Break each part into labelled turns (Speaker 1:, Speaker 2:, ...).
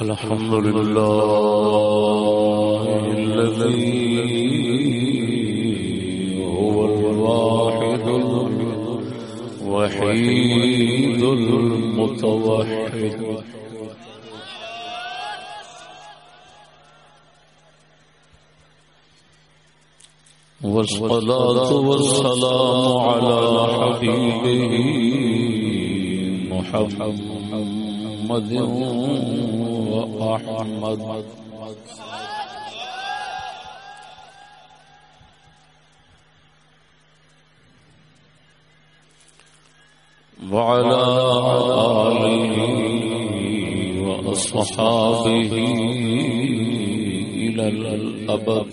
Speaker 1: الحمد لله الذي هو الواحد الوحيد المتوحد. والصلاة والسلام على حبيبه محمد. وأحمد وعلى آله وأصحابه إلى الأبد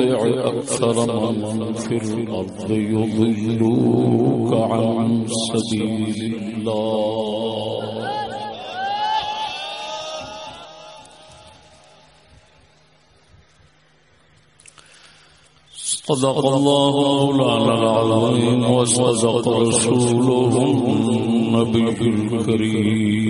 Speaker 1: أكثر من في الأرض يضلوك عن سبيل الله. صدق الله مولانا العظيم وصدق رسوله النبي الكريم.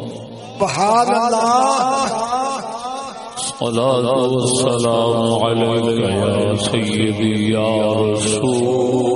Speaker 2: سبحان اللہ.
Speaker 1: الصلاة والسلام عليك يا سيدي يا رسول.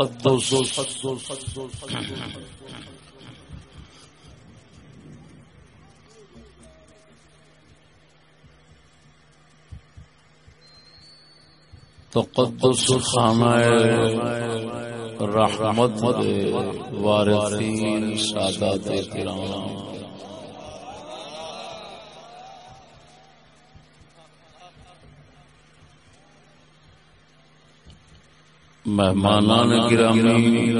Speaker 1: تقدس۔ تقدس خانہ رحمت وارثین سادات کرام مہمانان گرامی۔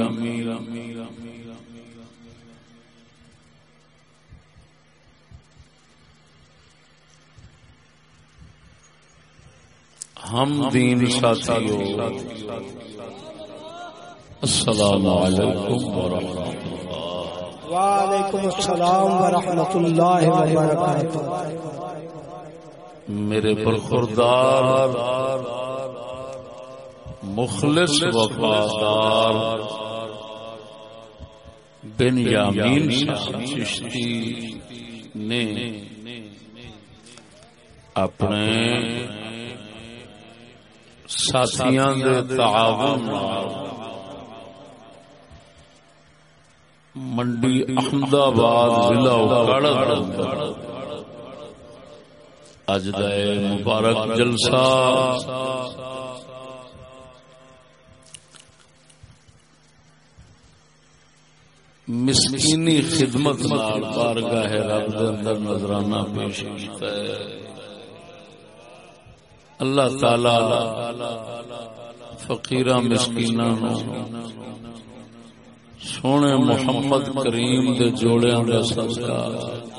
Speaker 1: ہم دین ساتھیو السلام علیکم ورحمۃ اللہ۔
Speaker 2: وعلیکم السلام ورحمۃ اللہ وبرکاتہ۔
Speaker 1: میرے برخوردار مخلص وفادار بن یامین چشتی نے اپنے ساتھیاں دے تعاون منڈی احمد آباد ضلع اکاڑا اج دے مبارک جلسہ مسکینی خدمت نال بارگاہ رب دے اندر نظرانہ پیش کیتا ہے۔ اللہ تعالی فقیراں مسکیناں نو سونے محمد کریم دے جوڑیاں دا صدقہ۔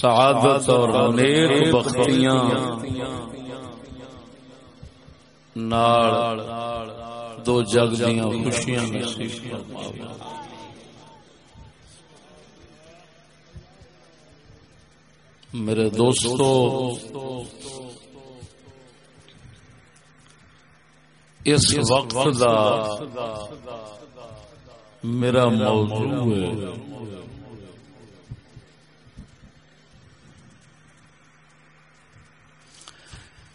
Speaker 1: سعادت اور نیک بختیاں۔ نال دو جگ دیاں خوشیاں نصیب فرماوے۔ میرے دوستو، اس وقت دا میرا موضوع ہے۔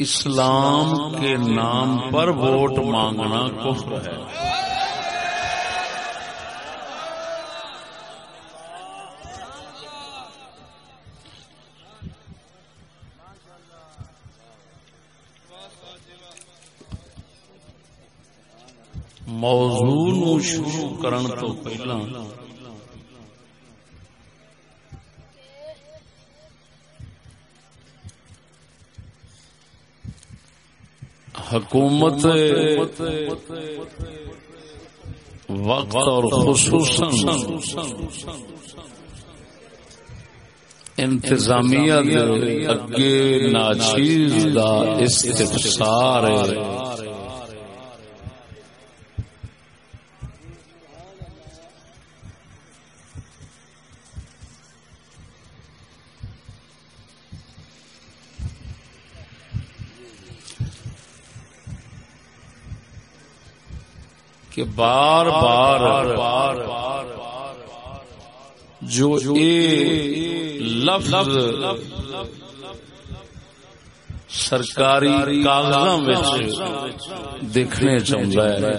Speaker 1: اسلام کے نام پر ووٹ مانگنا کفر ہے۔ موضوع نو شروع کرن تو پہلا حکومت وقت اور خصوصاً انتظامیہ اگے ناچیز دا استفسار ہے۔ کہ بار بار جو لفظ سرکاری کاغذ دیکھنے چاہتا ہے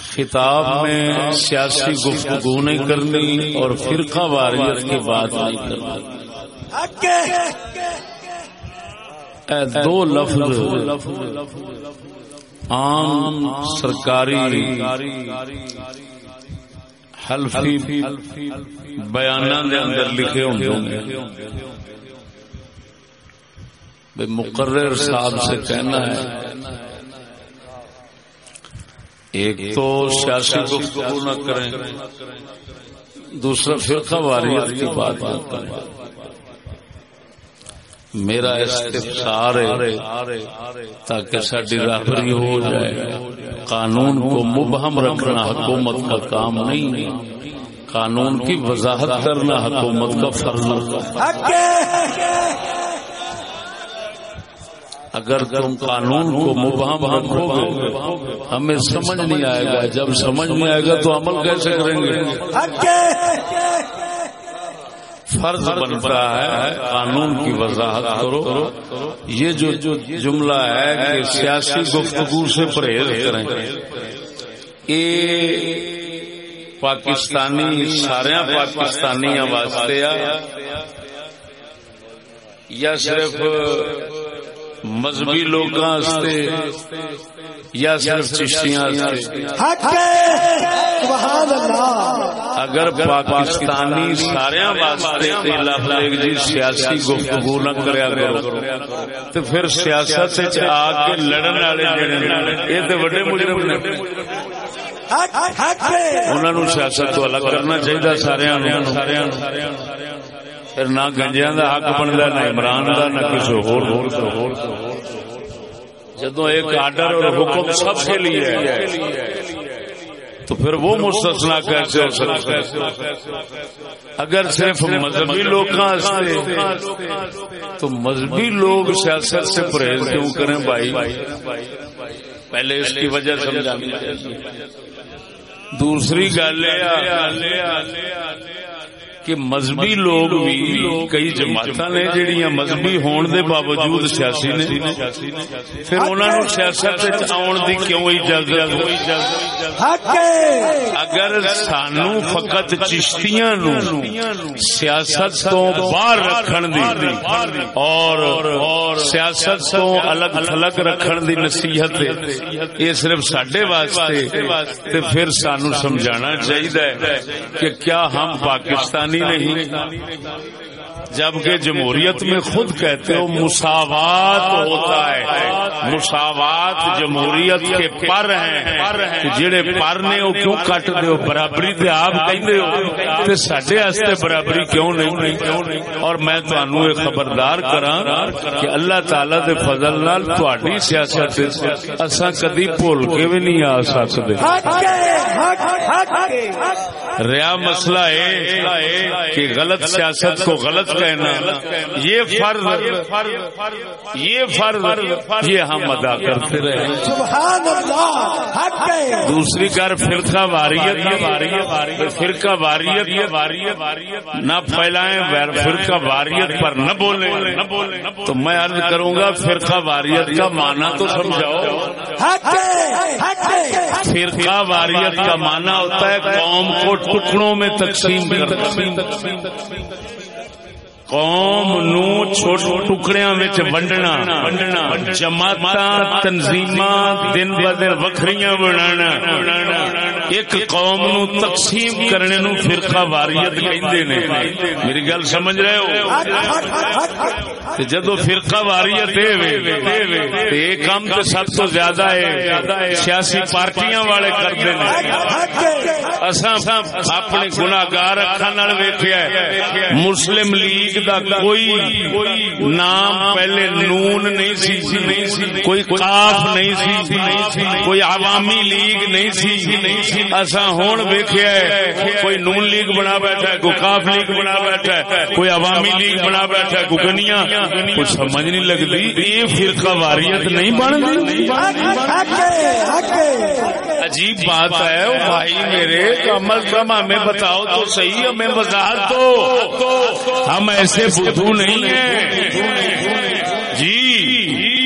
Speaker 1: خطاب میں سیاسی گفتگو نہیں کرنی اور فرقہ واریت کی بات نہیں کرنی۔ دو لفظ عام سرکاری حلفی بیانہ دے اندر لکھے ہوں بے مقرر صاحب سے کہنا ہے، ایک تو سیاسی گفتگو نہ کریں، دوسرا فرقہ واریت کی بات نہ کریں۔ میرا استفسار ہے تاکہ ساری راہبری ہو جائے۔ قانون کو مبہم رکھنا حکومت کا کام نہیں۔ قانون کی وضاحت کرنا حکومت کا فرض۔ اگر تم قانون کو مبہم رکھو گے، ہمیں سمجھ نہیں آئے گا۔ جب سمجھ نہیں آئے گا تو عمل کیسے کریں گے؟ فرض بنتا ہے قانون کی وضاحت کرو۔ یہ جو جملہ ہے کہ سیاسی گفتگو سے پرہیز کریں۔ یہ پاکستانی سارے پاکستانی واسطے یا صرف مذہبی لوگ یا صرف چشتیاں اگر پاکستانی سارے واسطے جی سیاسی گفتگو نہ کریا کرو تو پھر سیاست آ کے لڑن والے یہ تو وڈے مجرم نے۔ انہوں سیاست تو الگ کرنا چاہیے سارے پھر نہ گنجیا کا حق بنتا نہ عمران کا نہ کسی ہو جدو ایک آڈر اور حکم سب کے لیے تو پھر وہ مستثنا کیسے ہو سکتا اگر صرف مذہبی لوگ تو مذہبی لوگ سیاست سے پرہیز کیوں کریں بھائی؟ پہلے اس کی وجہ سمجھانی دوسری گل کہ مذہبی لوگ بھی کئی جماعت نے جہاں مذہبی ہون دے باوجود سیاسی نے پھر انہوں نے سیاست آن دی کیوں اجازت؟ اگر سانو فقط چشتیاں نو سیاست تو باہر رکھن دی اور سیاست تو الگ تھلگ رکھن دی نصیحت یہ صرف سڈے واسطے پھر سانو سمجھانا چاہیے کہ کیا ہم پاکستان نہیں۔ جبکہ جمہوریت میں خود کہتے ہو مساوات ہوتا ہے۔ مساوات جمہوریت کے پر ہیں۔ جڑے پر نے وہ کیوں کٹ دو برابری تے آپ کہندے ہو۔ تے ساڈے واسطے برابری کیوں نہیں؟ اور میں تانوں خبردار کراں کہ اللہ تعالی دے فضل نال تہاڈی سیاست اساں کدی بھول کے بھی نہیں آ سکدے۔ ریا مسئلہ ہے کہ غلط سیاست کو غلط کہنا یہ فرض یہ فرض یہ ہم ادا کرتے رہے۔ دوسری کار فرقہ واریت فرقہ واریت نہ پھیلائیں فرقہ واریت پر نہ بولے تو میں عرض کروں گا فرقہ واریت کا معنی تو سمجھاؤ۔ فرقہ واریت کا معنی ہوتا ہے قوم کو ٹکڑوں میں تقسیم کر قوم نو چھوٹو ٹکڑیاں وچ ونڈنا ونڈنا جماعتاں تنظیماں دن ب دن وکھریاں بنانا۔ ایک قوم نو تقسیم کرنے نو فرقہ واریت کہندے نے۔ میری گل سمجھ رہے ہو؟ تے جدو فرقہ واریت اے تے اے کام تے سب تو زیادہ ہے سیاسی پارٹیاں والے کردے نے اساں اپنے گناہگار اکھاں نال ویکھیا ہے۔ مسلم لیگ دا کوئی نام پہلے نون نہیں سی، کوئی کاف نہیں سی، کوئی عوامی لیگ نہیں سی۔ اصا ہوں ویکیا ہے، کوئی نون لیگ بنا بیٹھا ہے، کوئی کاف لیگ بنا بیٹھا ہے، کوئی عوامی لیگ بنا بیٹھا ہے، کوئی گنیا کچھ سمجھ نہیں لگتی، یہ فرقہ واریت نہیں بن عجیب بات ہے بھائی میرے، کم از کم ہمیں بتاؤ تو صحیح، ہمیں وضاحت تو ہم ایسے سے بدھو نہیں ہے۔ جی۔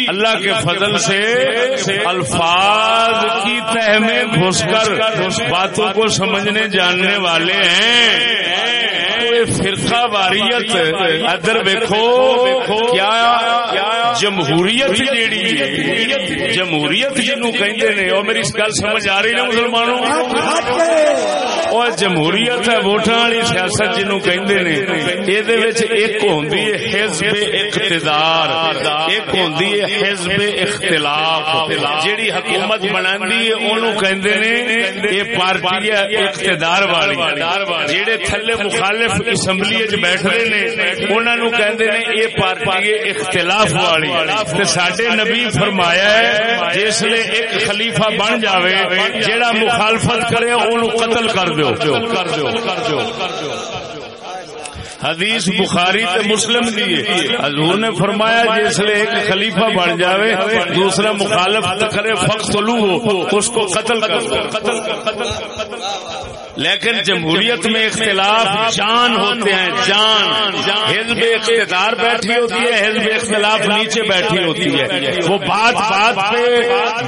Speaker 1: اللہ کے فضل سے الفاظ کی تہ میں گھس کر باتوں کو سمجھنے جاننے والے ہیں۔ فرقہ واریت ادھر ویکو کیا جمہوریت جی جیڑی جمہوریت جنو کہندے نے، او میری گل سمجھ آ رہی نا مسلمانوں؟ اور جمہوریت ہے، ووٹاں والی سیاست جنو کہندے نے۔ اے دے وچ ایک ہوندی ہے حزب اقتدار، ایک ہوندی ہے حزب اختلاف۔ جیڑی حکومت بناندی ہے، اونوں کہندے نے، اے پارٹی ہے اقتدار والی۔ جیڑے تھلے مخالف اسمبلی بیٹھ رہے نے انہوں نے کہندے نے یہ پارٹی اختلاف والی سڈے نبی فرمایا ہے، جس نے ایک خلیفہ بن جاوے، جیڑا مخالفت کرے ان قتل کر دو کر دو کر دو حدیث بخاری تے مسلم دیے حضور نے فرمایا جس لیے ایک خلیفہ بن جاوے دوسرا مخالف کرے لو اس کو قتل کر قتل قتل لیکن جمہوریت میں اختلاف جان ہوتے ہیں جان۔ حزب اقتدار بیٹھی ہوتی ہے حزب اختلاف نیچے بیٹھی ہوتی ہے۔ وہ بات بات پہ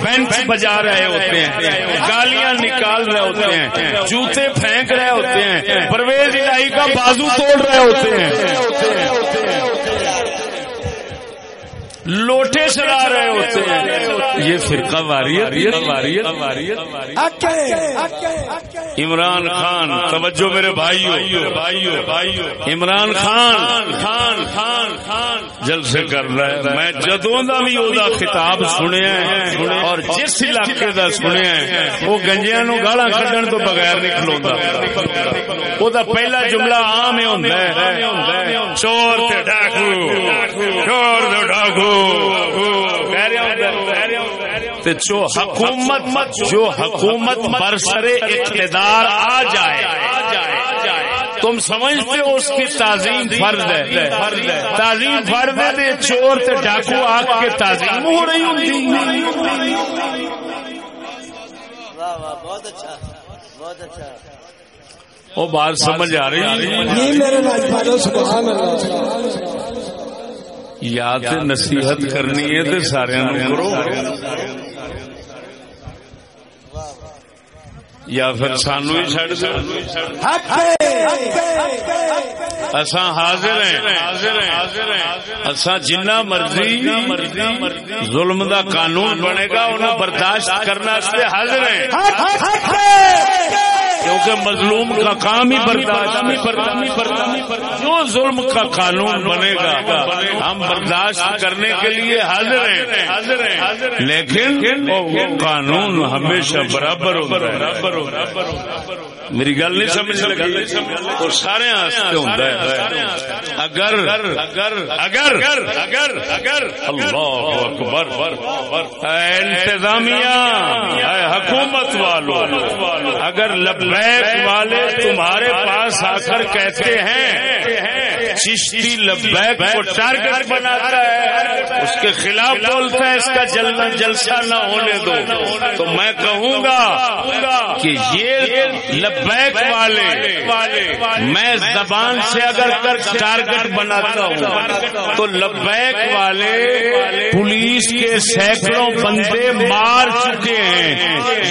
Speaker 1: بینچ بجا رہے ہوتے ہیں گالیاں نکال رہے ہوتے ہیں جوتے پھینک رہے ہوتے ہیں پرویز الہی کا بازو توڑ رہے ہوتے ہیں Hilton. لوٹے چلا رہے ہوتے ہیں۔ یہ فرقہ واریت عمران خان توجہ میرے بھائیو بھائیو عمران خان خان خان خان۔ جل سے کر رہا ہے۔ میں جدوں دا بھی اودا خطاب سنیا اور جس علاقے دا سنیا وہ گنجیاں نو گالاں کڈن تو بغیر نہیں کھلوندا۔ او دا پہلا جملہ عام ہی ہوندا ہے۔ چور تے ڈاکو چور تے ڈاکو۔ جو حکومت جو حکومت برسر اقتدار آ جائے، تم سمجھتے ہو اس کی تعظیم فرض ہے۔ تعظیم فرض ہے چور تے ڈاکو آگ کے تعظیم ہو رہی
Speaker 3: بہت اچھا بہت اچھا
Speaker 1: وہ بات سمجھ آ رہی۔
Speaker 2: جی میرے ناجوانوں سبحان اللہ
Speaker 1: یا تے نصیحت کرنی ہے تے سارے کرو۔ یا پھر سانو ہی چڑ دو۔ اسا حاضر ہیں۔ اسا جنہ مرضی ظلم دا قانون بنے گا انہوں برداشت کرنا حاضر ہیں۔ کیونکہ مظلوم کا کام ہی برداشت جو ظلم کا قانون بنے گا ہم برداشت کرنے کے لیے حاضر ہیں۔ لیکن قانون ہمیشہ برابر ہو میری گل نہیں سمجھ لگی۔ اور سارے ہوتا ہے۔ اگر اگر اگر اگر اگر اللہ اکبر۔ انتظامیہ حکومت والوں اگر لبیک بیک والے تمہارے پاس آ کر کہتے ہیں چشتی لبیک کو ٹارگیٹ بناتا ہے، اس کے خلاف بولتا ہے، اس کا جلنا جلسہ نہ ہونے دو۔ تو میں کہوں گا کہ یہ لبیک والے، میں زبان سے اگر ٹارگیٹ بناتا ہوں، تو لبیک والے پولیس کے سینکڑوں بندے مار چکے ہیں۔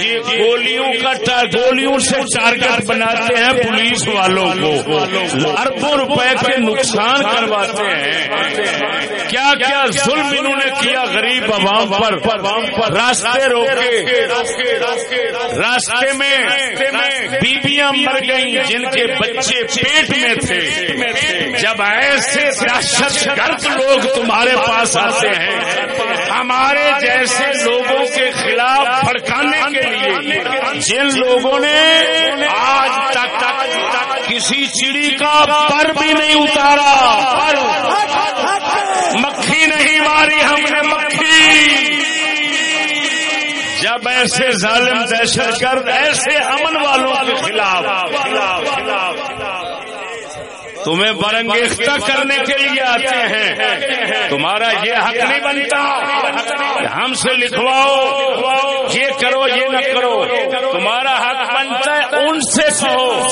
Speaker 1: یہ گولیوں کا گولیوں سے ٹارگیٹ بناتے ہیں پولیس والوں کو۔ اربوں روپے کے نقصان کرواتے ہیں۔ کیا کیا ظلم انہوں نے کیا غریب عوام پر؟ راستے روکے۔ راستے میں بیویاں مر گئی جن کے بچے پیٹ میں تھے۔ جب ایسے دہشت گرد لوگ تمہارے پاس آتے ہیں، ہمارے جیسے لوگوں کے خلاف بھڑکانے کے لیے، جن لوگوں نے آج تک کسی چڑی کا پر بھی نہیں اتارا۔ مکھی نہیں ماری ہم نے مکھی۔ جب ایسے ظالم دہشت گرد، ایسے امن والوں کے خلاف۔ تمہیں برنگیختہ کرنے کے لیے آتے ہیں۔ تمہارا یہ حق نہیں بنتا۔ ہم سے لکھواؤ۔ یہ کرو یہ نہ کرو۔ تمہارا حق بنتا ہے ان سے کہو۔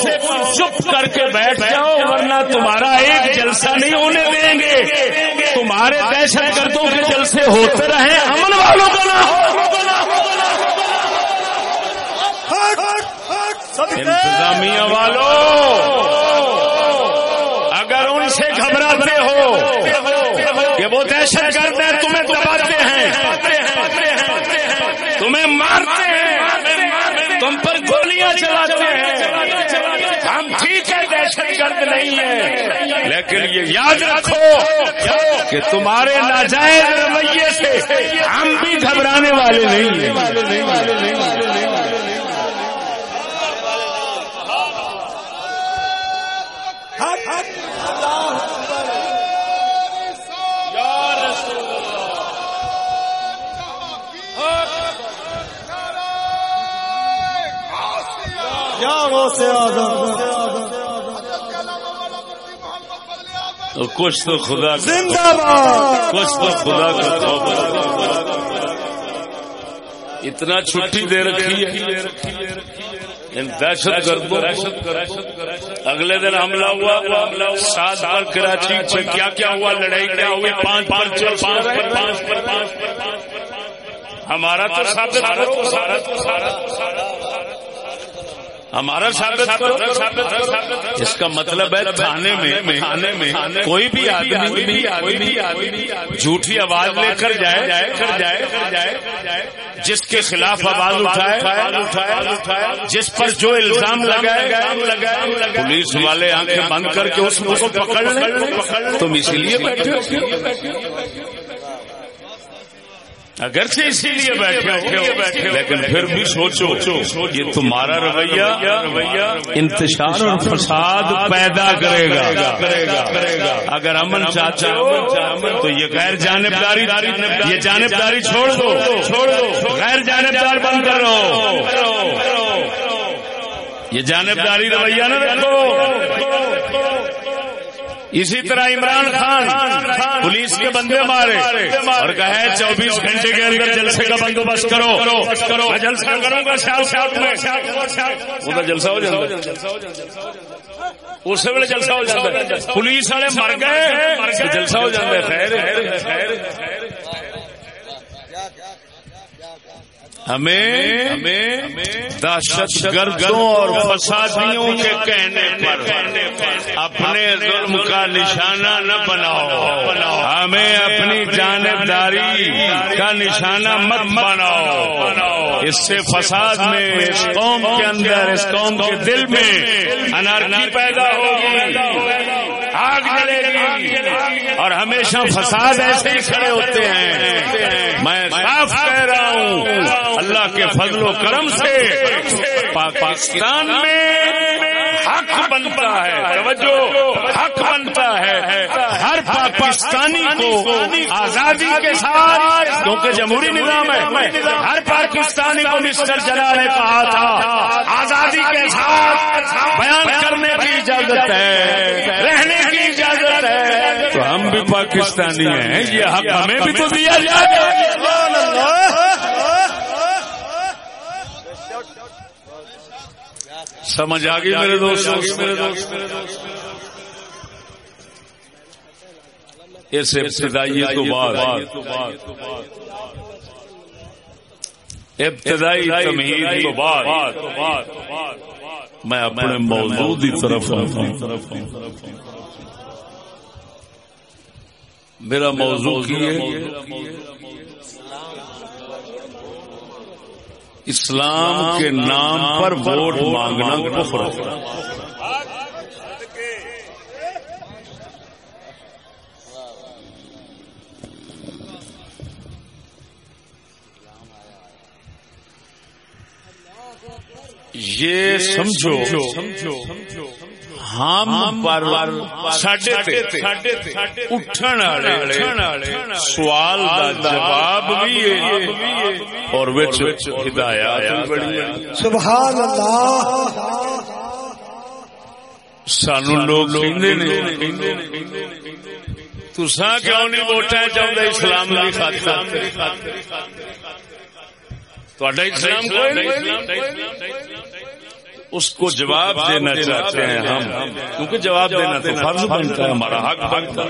Speaker 1: چپ کر کے بیٹھ جاؤ ورنہ تمہارا ایک جلسہ نہیں ہونے دیں گے۔ تمہارے دہشت گردوں کے جلسے ہوتے رہے امن والوں کو نہ انتظامیہ والوں گھبراتے ہو۔ کہ وہ دہشت گرد ہے تمہیں دباتے ہیں۔ تمہیں مارتے ہیں۔ تم پر گولیاں چلاتے ہیں۔ ہم ٹھیک ہے دہشت گرد نہیں ہے۔ لیکن یہ یاد رکھو کہ تمہارے ناجائز رویے سے ہم بھی گھبرانے والے نہیں ہیں۔ کچھ تو خدا
Speaker 2: زندہ باد۔
Speaker 1: کچھ تو خدا کا اتنا چھٹی دے رکھی ہے۔ دہشت گرد اگلے دن حملہ ہوا۔ سات بار کراچی سے کیا کیا ہوا؟ لڑائی کیا ہوئی؟ پانچ پانچ پانچ پانچ پانچ ہمارا تو سارا تو سارا ہمارا اس کا مطلب ہے تھانے میں تھانے میں کوئی بھی آدمی جھوٹی آواز لے کر جائے کر جائے جائے جس کے خلاف آواز اٹھائے جس پر جو الزام لگائے پولیس والے آنکھیں بند کر کے اس کو پکڑ لیں۔ تم اسی لیے بیٹھے اگرچہ اسی لیے بیٹھے لیکن پھر بھی سوچو یہ تمہارا رویہ رویہ انتشار اور فساد پیدا کرے گا۔ اگر امن چاچا تو یہ غیر جانبداری یہ جانبداری چھوڑ دو۔ چھوڑ دو غیر جانبدار بند کرو۔ یہ جانبداری رویہ نہ رکھو۔ اسی طرح عمران خان، پولیس کے بندے مارے اور کہے چوبیس گھنٹے کے اندر جلسے کا بندوبست کرو۔ میں جلسہ کروں گا جلسہ ہو جاتا اس ویل جلسہ ہو جاتا ہے۔ پولیس والے مر گئے۔ جلسہ ہو جاتا ہے۔ ہمیں دہشت گردوں اور فسادیوں کے کہنے پر اپنے ظلم کا نشانہ نہ بناؤ۔ ہمیں اپنی جانبداری کا نشانہ مت بناؤ۔ اس سے فساد میں اس قوم کے اندر، اس قوم کے دل میں انارکی پیدا ہوگی۔ آگ جلے گی اور ہمیشہ فساد ایسے ہی کھڑے ہوتے ہیں۔ میں صاف کہہ رہا ہوں۔ اللہ کے فضل و کرم سے پاکستان میں حق بنتا ہے۔ توجہ۔ حق بنتا ہے۔ ہر پاکستانی کو آزادی کے ساتھ کیونکہ جمہوری نظام ہے۔ ہر پاکستانی کو مسٹر جلا نے کہا تھا آزادی کے ساتھ بیان کرنے کی اجازت ہے۔ رہنے ہم بھی پاکستانی ہیں۔ یہ حق ہمیں بھی تو دیا جائے۔ سمجھ آ گئی میرے دوست اس ابتدائی تو بعد۔ ابتدائی تمہید تو بعد۔ میں اپنے موضوع کی طرف میرا موضوع کی ہے اسلام کے نام پر ووٹ مانگنا کفر یہ سمجھو۔ ہم پر اٹھن سوال کا جواب بھی اور ہدایات
Speaker 2: سبحان اللہ۔
Speaker 1: سانو لوگ تسا کیوں نہیں ووٹا چاہتا اسلام خاطر؟ اسلام اس کو جواب دینا چاہتے ہیں ہم۔ کیونکہ جواب دینا تو فرض بنتا ہے ہمارا حق بنتا ہے۔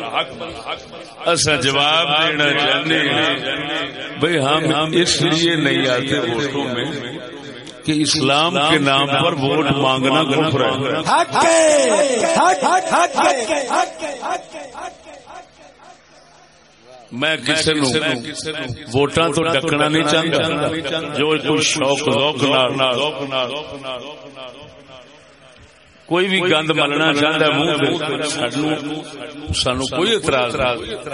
Speaker 1: ایسا جواب دینا چاہتے ہیں۔ بھائی ہم اس لیے نہیں آتے ووٹوں میں کہ اسلام کے نام پر ووٹ مانگنا کفر ہے۔ میں کسی ووٹاں تو ڈکنا نہیں چاہتا۔ جو کوئی شوق کوئی بھی گند ملنا چاہتا منہ سانو کوئی اعتراض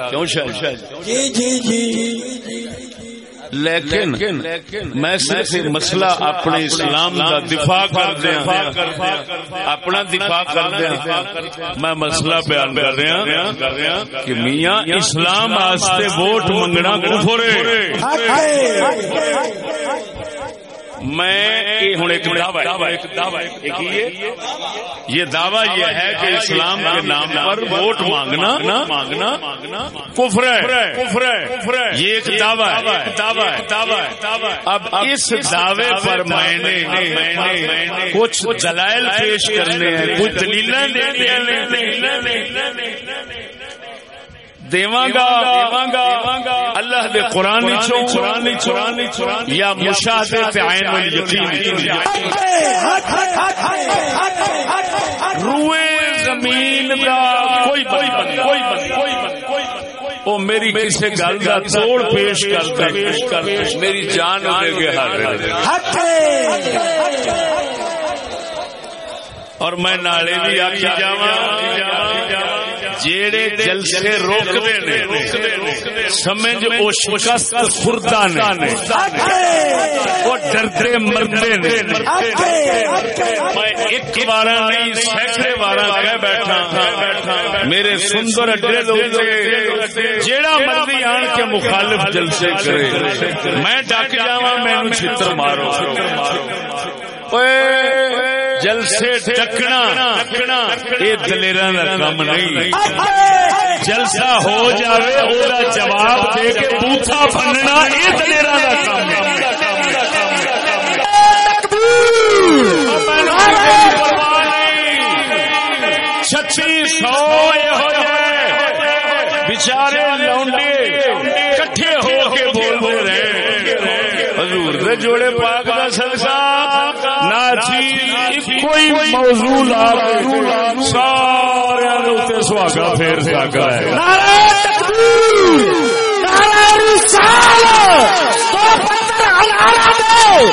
Speaker 1: کیوں شاید؟ جی جی جی لیکن میں صرف مسئلہ اپنے اسلام کا دفاع کر دیا۔ اپنا دفاع کر دیا۔ میں مسئلہ بیان کر رہا کہ میاں اسلام ووٹ منگنا کفر میں ہوں ایک یہ دعوی یہ ہے کہ اسلام کے نام پر ووٹ مانگنا مانگنا کفر ہے۔ یہ ایک دعوی ہے۔ اب اس دعوے پر میں نے کچھ دلائل پیش کرنے ہیں۔ کچھ گا اللہ دے قرآن یا مشاہدے روئے زمین دا کوئی کوئی کوئی کوئی وہ میری کسی گل کا توڑ پیش کرتا میری جان دے گئے اور میں نالے بھی آخی جا جیڑے جلسے روکتے نے، سمجھ او شکست خوردہ نے وہ ڈرتے مردے نے۔ میں ایک بارہ نہیں، سینکڑے بارہ کہہ بیٹھا ہاں۔ میرے سندر اڈے دوتے جیڑا مردی آن کے مخالف جلسے کرے۔ میں ڈاک جاواں، میں چھتر مارو۔ اوئے جلسے ڈکنا یہ دلیرا کا کام نہیں۔ جلسہ ہو جاوے وہ جواب دے کے بوتھا بننا یہ دلیرا کا کام چھتی سو بچارے لونڈے، کٹھے ہو کے بول بول رہے حضور دے جوڑے پاک دا صدقہ ناچی کوئی موضوع لا سارے اتنے سواگا پھر سواگا ہے۔ نعرہ تکبیر، نعرہ رسالہ تو پتر انارا دے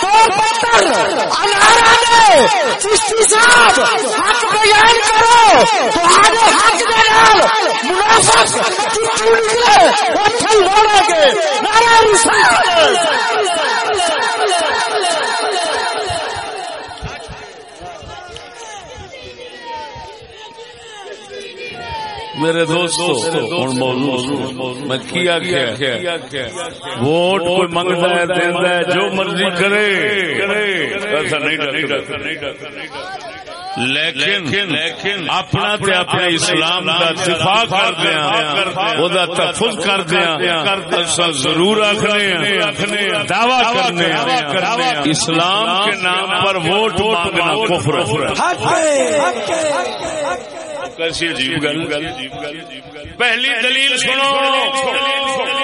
Speaker 1: تو پتر انارا دے چشتی صاحب حق بیان کرو تو حق دے نال منافق چٹو نکلے وہ تھل ہونے کے نعرہ رسالہ میرے دوستو، ہوں موضوع میں کیا کیا؟ ووٹ کوئی منگتا ہے دینا ہے، جو مرضی کرے۔ ایسا نہیں لیکن اپنا تے اپنے اسلام کا دفاع کر دیا ہاں، وہ تحفظ کر دیا ہاں۔ اسا ضرور رکھنے ہاں، دعوی کرنے اسلام کے نام پر ووٹ مانگنا کفر ہے۔ کیسی عجیب گل۔ پہلی دلیل سنو۔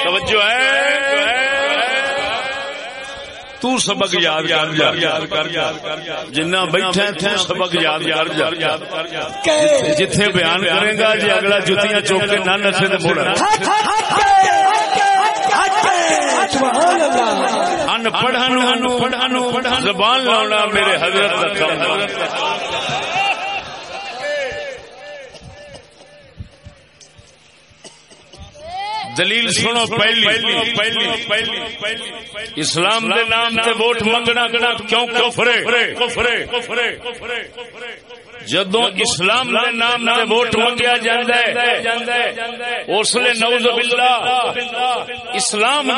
Speaker 1: توجہ ہے۔ تو سبق یاد کر بیٹھے سبق یاد کر جتھے بیان کرے گا جی اگلا جتیاں چوک کے نہ نسے تو ان پڑھا زبان لاؤنا میرے حضرت دلیل سنو پہلی۔ اسلام دے نام تے ووٹ منگنا کیوں کفرے۔ کفرے۔ کفرے۔ کفرے۔ جدو اسلام دے نام تے ووٹ منگیا جاندا ہے اس لیے نعوذ باللہ اسلام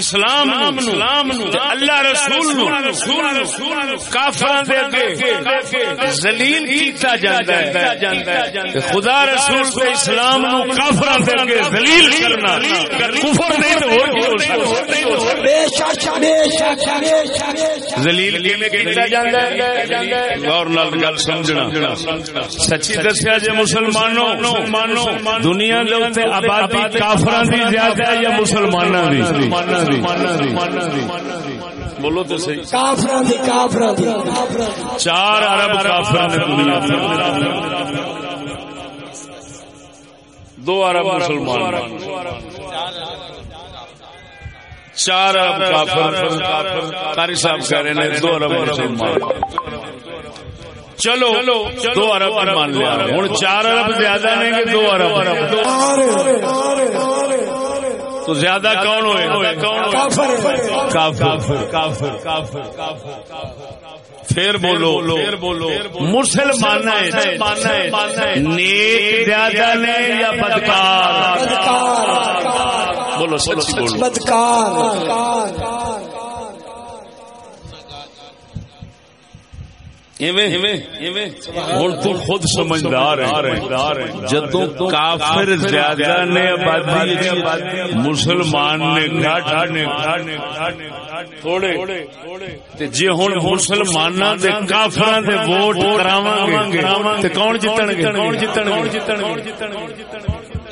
Speaker 1: اسلام اسلام اللہ رسول زلیل کیتا جاندا ہے۔ خدا رسول کے اسلام نو کافر دے کے زلیل کرنا کفر نہیں تو اور کی ہو سکتا۔ بے شک بے شک زلیل کیتا جاندا ہے؟ غور نال گل سمجھنا۔ سچی دسیا جے مسلمانوں دنیا دے اوتے آبادی کافراں دی زیادہ ہے یا مسلماناں دی؟ بولو تو صحیح۔ کافراں دی کافراں دی۔ چار ارب کافراں نے دنیا دو ارب مسلمان۔ چار ارب کافر۔ قاری صاحب کہہ رہے ہیں دو ارب مسلمان۔ چلو دو ارب مان لیا ہوں چار ارب زیادہ نہیں کہ دو ارب تو زیادہ کون ہوئے؟ پھر بولو پھر بولو۔ مسلمان نیک زیادہ نے یا بدکار؟ بولو سچ بولو۔ بدکار۔ ہوں تو خود سمجھدار جدو کافر زیادہ نے آبادی مسلمان نے تھوڑے۔ جی ہوں مسلمان کافر ووٹ کراو گے کون جیتن گے کون جیتن جیتن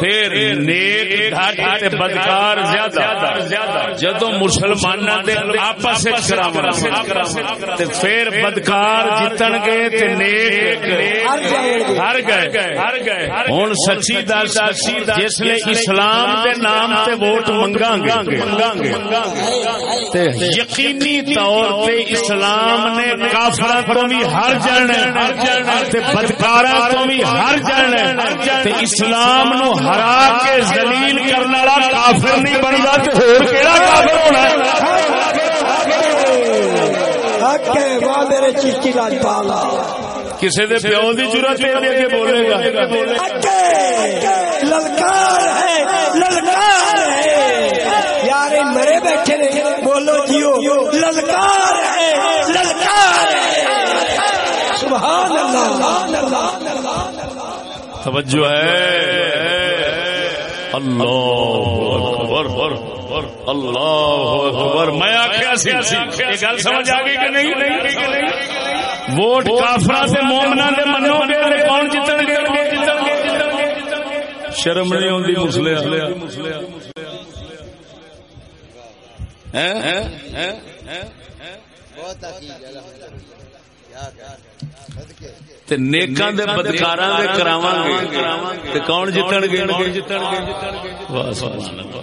Speaker 1: پھر نیک بدکار زیادہ۔ جدو مسلمان آپس پھر بدکار جیتن گے نیک ہر گئے۔ ہوں سچی دس جس نے اسلام دے نام تے ووٹ منگا گے یقینی طور پہ اسلام نے کافر کو بھی ہر جانے بدکارا کو بھی ہر جانے اسلام نو ہرا کے زلیل کرنے والا کافر نہیں بنتا تو ہور کیڑا کافر ہونا ہے؟
Speaker 2: راجپال
Speaker 1: کسی دے پیو دی ضرورت ہے کہ بولے گا؟
Speaker 2: للکار ہے للکار ہے۔ یار مرے بیٹھے بولو جیو للکار ہے للکار ہے۔ سبحان اللہ۔
Speaker 1: توجہ ہے۔ اللہ اکبر اللہ اکبر. میں آخیا سی، یہ گل سمجھ آ گئی کہ نہیں ووٹ کافرا سے مومنا دے منو گے کون جیتن گے؟ شرم نہیں ہوتی مسلے نیکاں دے بدکاراں دے کراواں گے۔ تے کون جیتن گے؟ واہ سبحان اللہ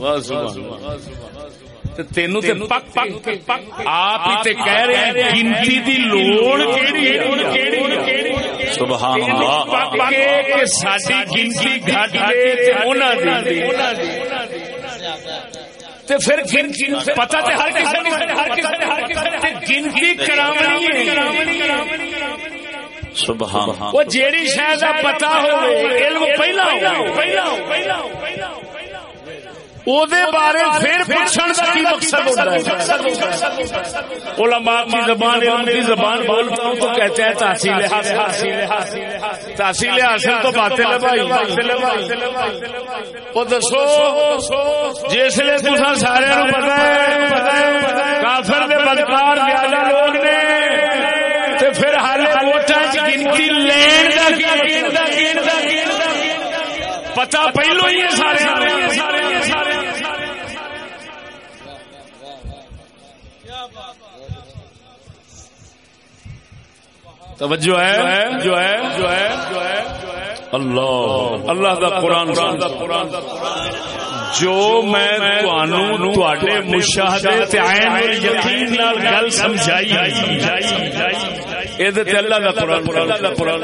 Speaker 1: واہ سبحان اللہ تینو تے پک پک آپ ہی تے کہہ رہے ہیں گنتی دی لوڑ کیڑی ہے؟ سبحان اللہ کہ ساڈی گنتی گھٹ گئے تے انہاں دی۔ تے پھر پتہ تے ہر کسی نوں ہر کسی نے ہر کسی نے گنتی کرامنی ہے۔ سبحان وہ جیڑی علم پہلا ہو پہلا ہو پہلا ہو پہلا ہو بارے پھر پوچھنے کا کی مقصد ہوتا ہے علماء کی زبان علم کی زبان بولتا ہوں تو کہتے ہیں تحصیل حاصل تحصیل حاصل تو باطل ہے بھائی وہ دسو جس لیے تصا سارے پتا ہے کافر دے بدکار زیادہ لوگ نے تے پھر ووٹاں گنتی لین دا پہلو ہی ہے سارے توجہ ہے؟ جو ہے؟ جو ہے؟ جو ہے اللہ اللہ کا قرآن قرآن جو میں تے مشاہدے یقین گل سمجھائی اللہ کا قرآن۔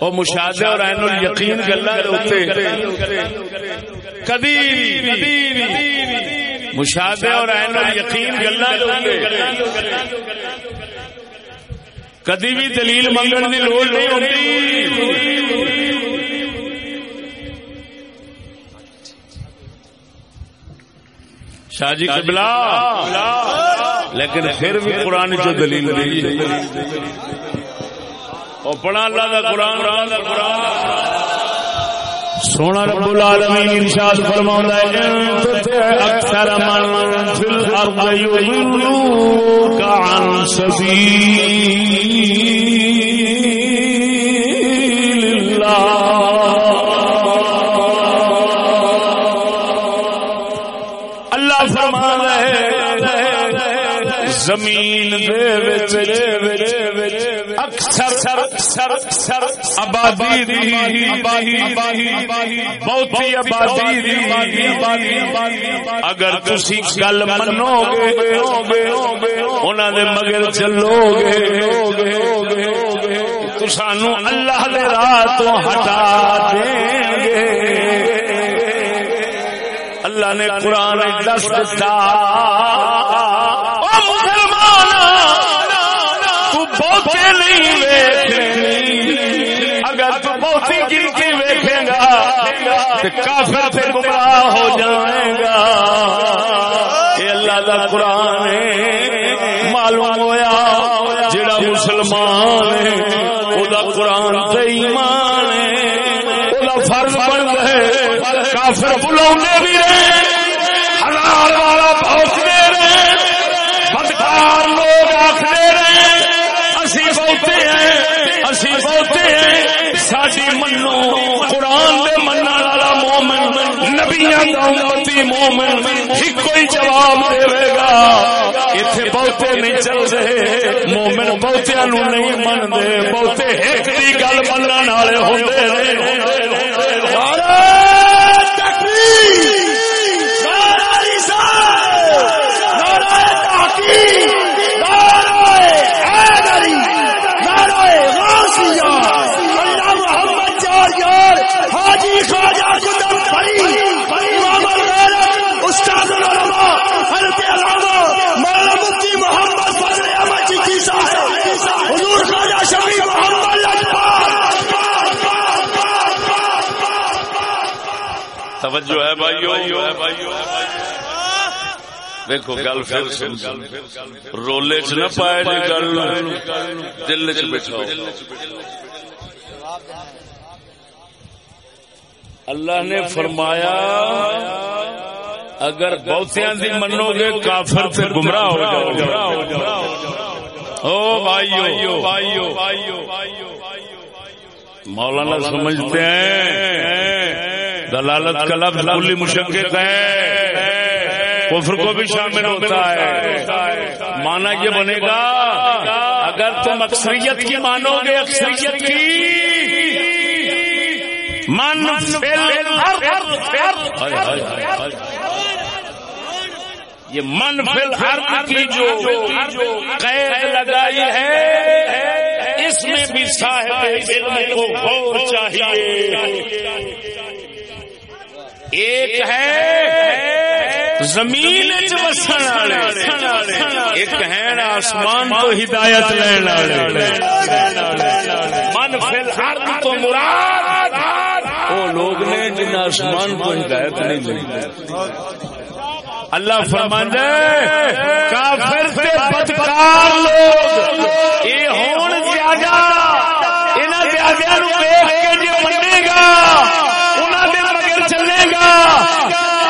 Speaker 1: وہ مشاہدے اور عین الیقین گلا مشاہدے اور عین الیقین کدی بھی دلیل منگن کی لوڑ نہیں ہوتی شاہ جی قبلہ۔ لیکن پھر بھی قرآن جو دلیل نہیں اور پڑھا اللہ کا قرآن۔ سونا رب العالمین ارشاد فرماؤں ہے اکثر من فی الارض یضلوک عن سبیل۔ اکثر آبادی بہتی آبادی اگر تھی گل منو گے انہوں نے مگر چلو گے تو سانو اللہ دے راہ تو ہٹا دیں گے اللہ نے قرآن دس دتا۔ بہتے نہیں اگر تو بہتی گنتی ویکھے گا کافر سے گمراہ ہو جائے گا یہ اللہ کا قرآن معلوم ہوا جڑا مسلمان وہ قرآن ایمان وہ فرض بن رہے کافر بلا بھی رہے۔ ہیں منو قرآن دے منن والا مومن، نبیاں دا امتی مومن ہی جواب دے گا۔ ایتھے بہتے نہیں چل رہے، مومن بہتیاں نو نہیں من دے بہتے ایک دی گل منن والے ہوتے
Speaker 2: استاد
Speaker 1: توجہ ہے بھائیو؟ دیکھو گل پھر رولے چ نہ پائے جی گل دل چ بٹھاؤ۔ اللہ نے فرمایا اگر بہتیاں دی منو گے کافر سے گمراہ ہو جاؤ۔ او بھائیو بھائیو۔ مولانا سمجھتے ہیں۔ دلالت کا لفظ کلی مشقت ہے۔ کفر کو بھی شامل ہوتا ہے۔ مانا یہ بنے گا، اگر تم اکثریت کی مانو گے، اکثریت کی۔ من یہ من فل ہر کی جو قید لگائی ہے، اس میں بھی صاحب علم کو غور چاہیے۔ ایک ہے زمین وسن ایک ہے آسمان تو ہدایت لینا من فل تو مراد۔ وہ لوگ نے جن آسمان کو ہدایت نہیں ملی اللہ فرمان کافر سے بدکار لوگ۔ یہ ہون زیادہ انہاں زیادہ نو دیکھ کے جو منے گا انہاں دے گا۔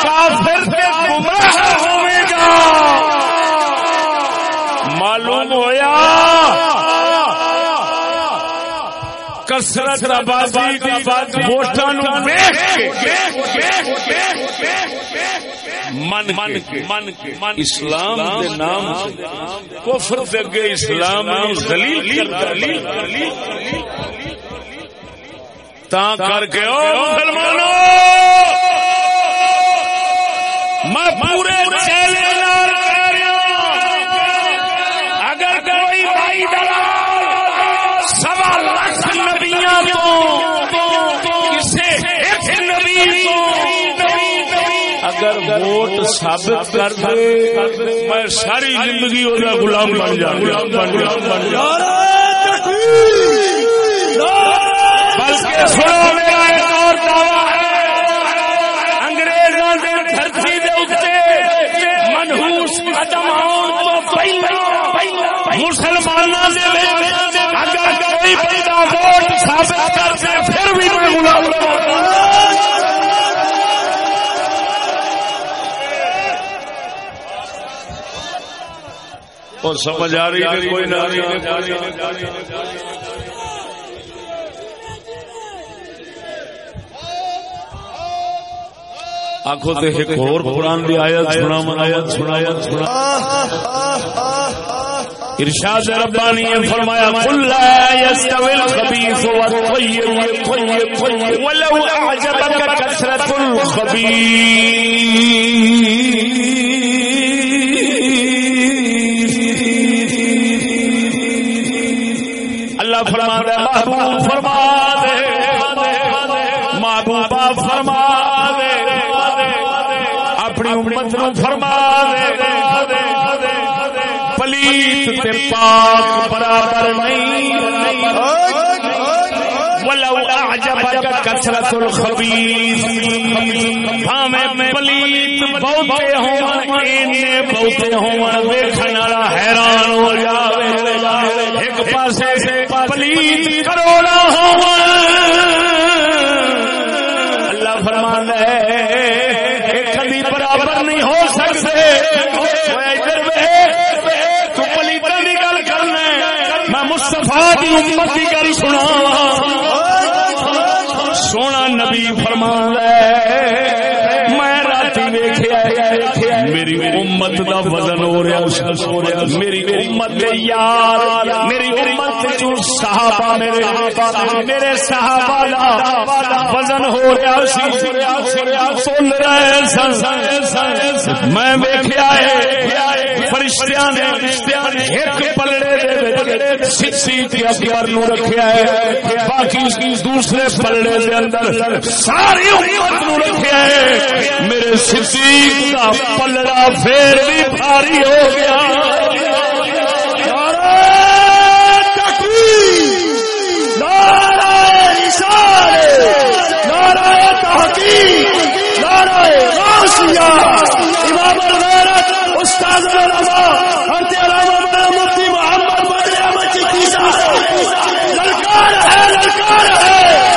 Speaker 1: کافر سے گمراہ ہوے گا۔ معلوم ہویا۔ کسرت آبادی من من من من اسلام دے نام کفر دے اگے اسلام نو ذلیل کر تا کر کے او مسلمانوں! میں پورے چیلنج نال کہہ رہا اگر کوئی بھائی دلال سوا لاکھ نبیاں تو کسے ایک نبی اگر ووٹ ثابت کر دے، میں ساری زندگی وہ غلام بن جا بلکہ سنو میرا ایک اور دعویٰ ہے۔ انگریزوں کے دھرتی دے اتنے منہوس ختم آن تو پہلا مسلمانوں دے اگر کوئی بندہ ووٹ ثابت کر دے پھر بھی میں غلام اور سمجھ آ رہی ہے کوئی نہ آخو تو ایک اور قرآن دی آیت سنا منایت سنایا سنا۔ ارشاد ربانی نے فرمایا، قل لا يستوي الخبيث والطيب ولو اعجبك كثرة الخبيث پاک برابر نہیں ولو اعجبك كثرة الخبيث ہمیں ہاں، پلیت بہتے ہوں، اینے بہتے ہوں ویکھن والا حیران ہو جاوے۔ ایک پاسے سے پلیت کروڑا ہوں۔ مستفا امت کی گل سنا سونا نبی فرما میں رات ویخیا میری امت دا وزن ہو رہا میری امت یار، میری امت جو صحابہ، میرے میرے صحابہ دا وزن ہو رہا سن رہے سن۔ میں ویخیا ہے۔ فرشتیاں نے ایک پلڑے سی اکبر نو رکھیا ہے، باقی دوسرے پلڑے دے اندر ساری امت نو رکھیا ہے۔ میرے صدیق کا پلڑا پھر بھی بھاری ہو گیا۔ تحقیق۔
Speaker 2: نعرہ غوثیہ امام الغیرت، استاد العلماء حضرت علامہ مفتی محمد بن احمد للکار ہے للکار ہے۔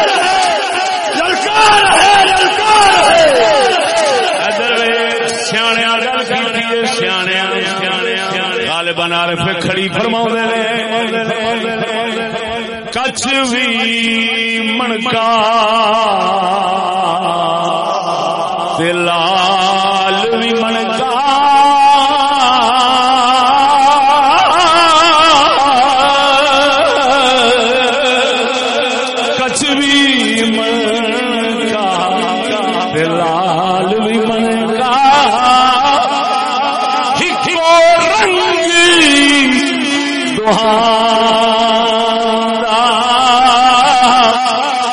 Speaker 2: للکار ہے للکار ہے۔
Speaker 1: گل عارف کھڑی فرماؤ کچھ بھی منکا لال بھی منکا کچھ بھی منکا لال بھی منکا رنگ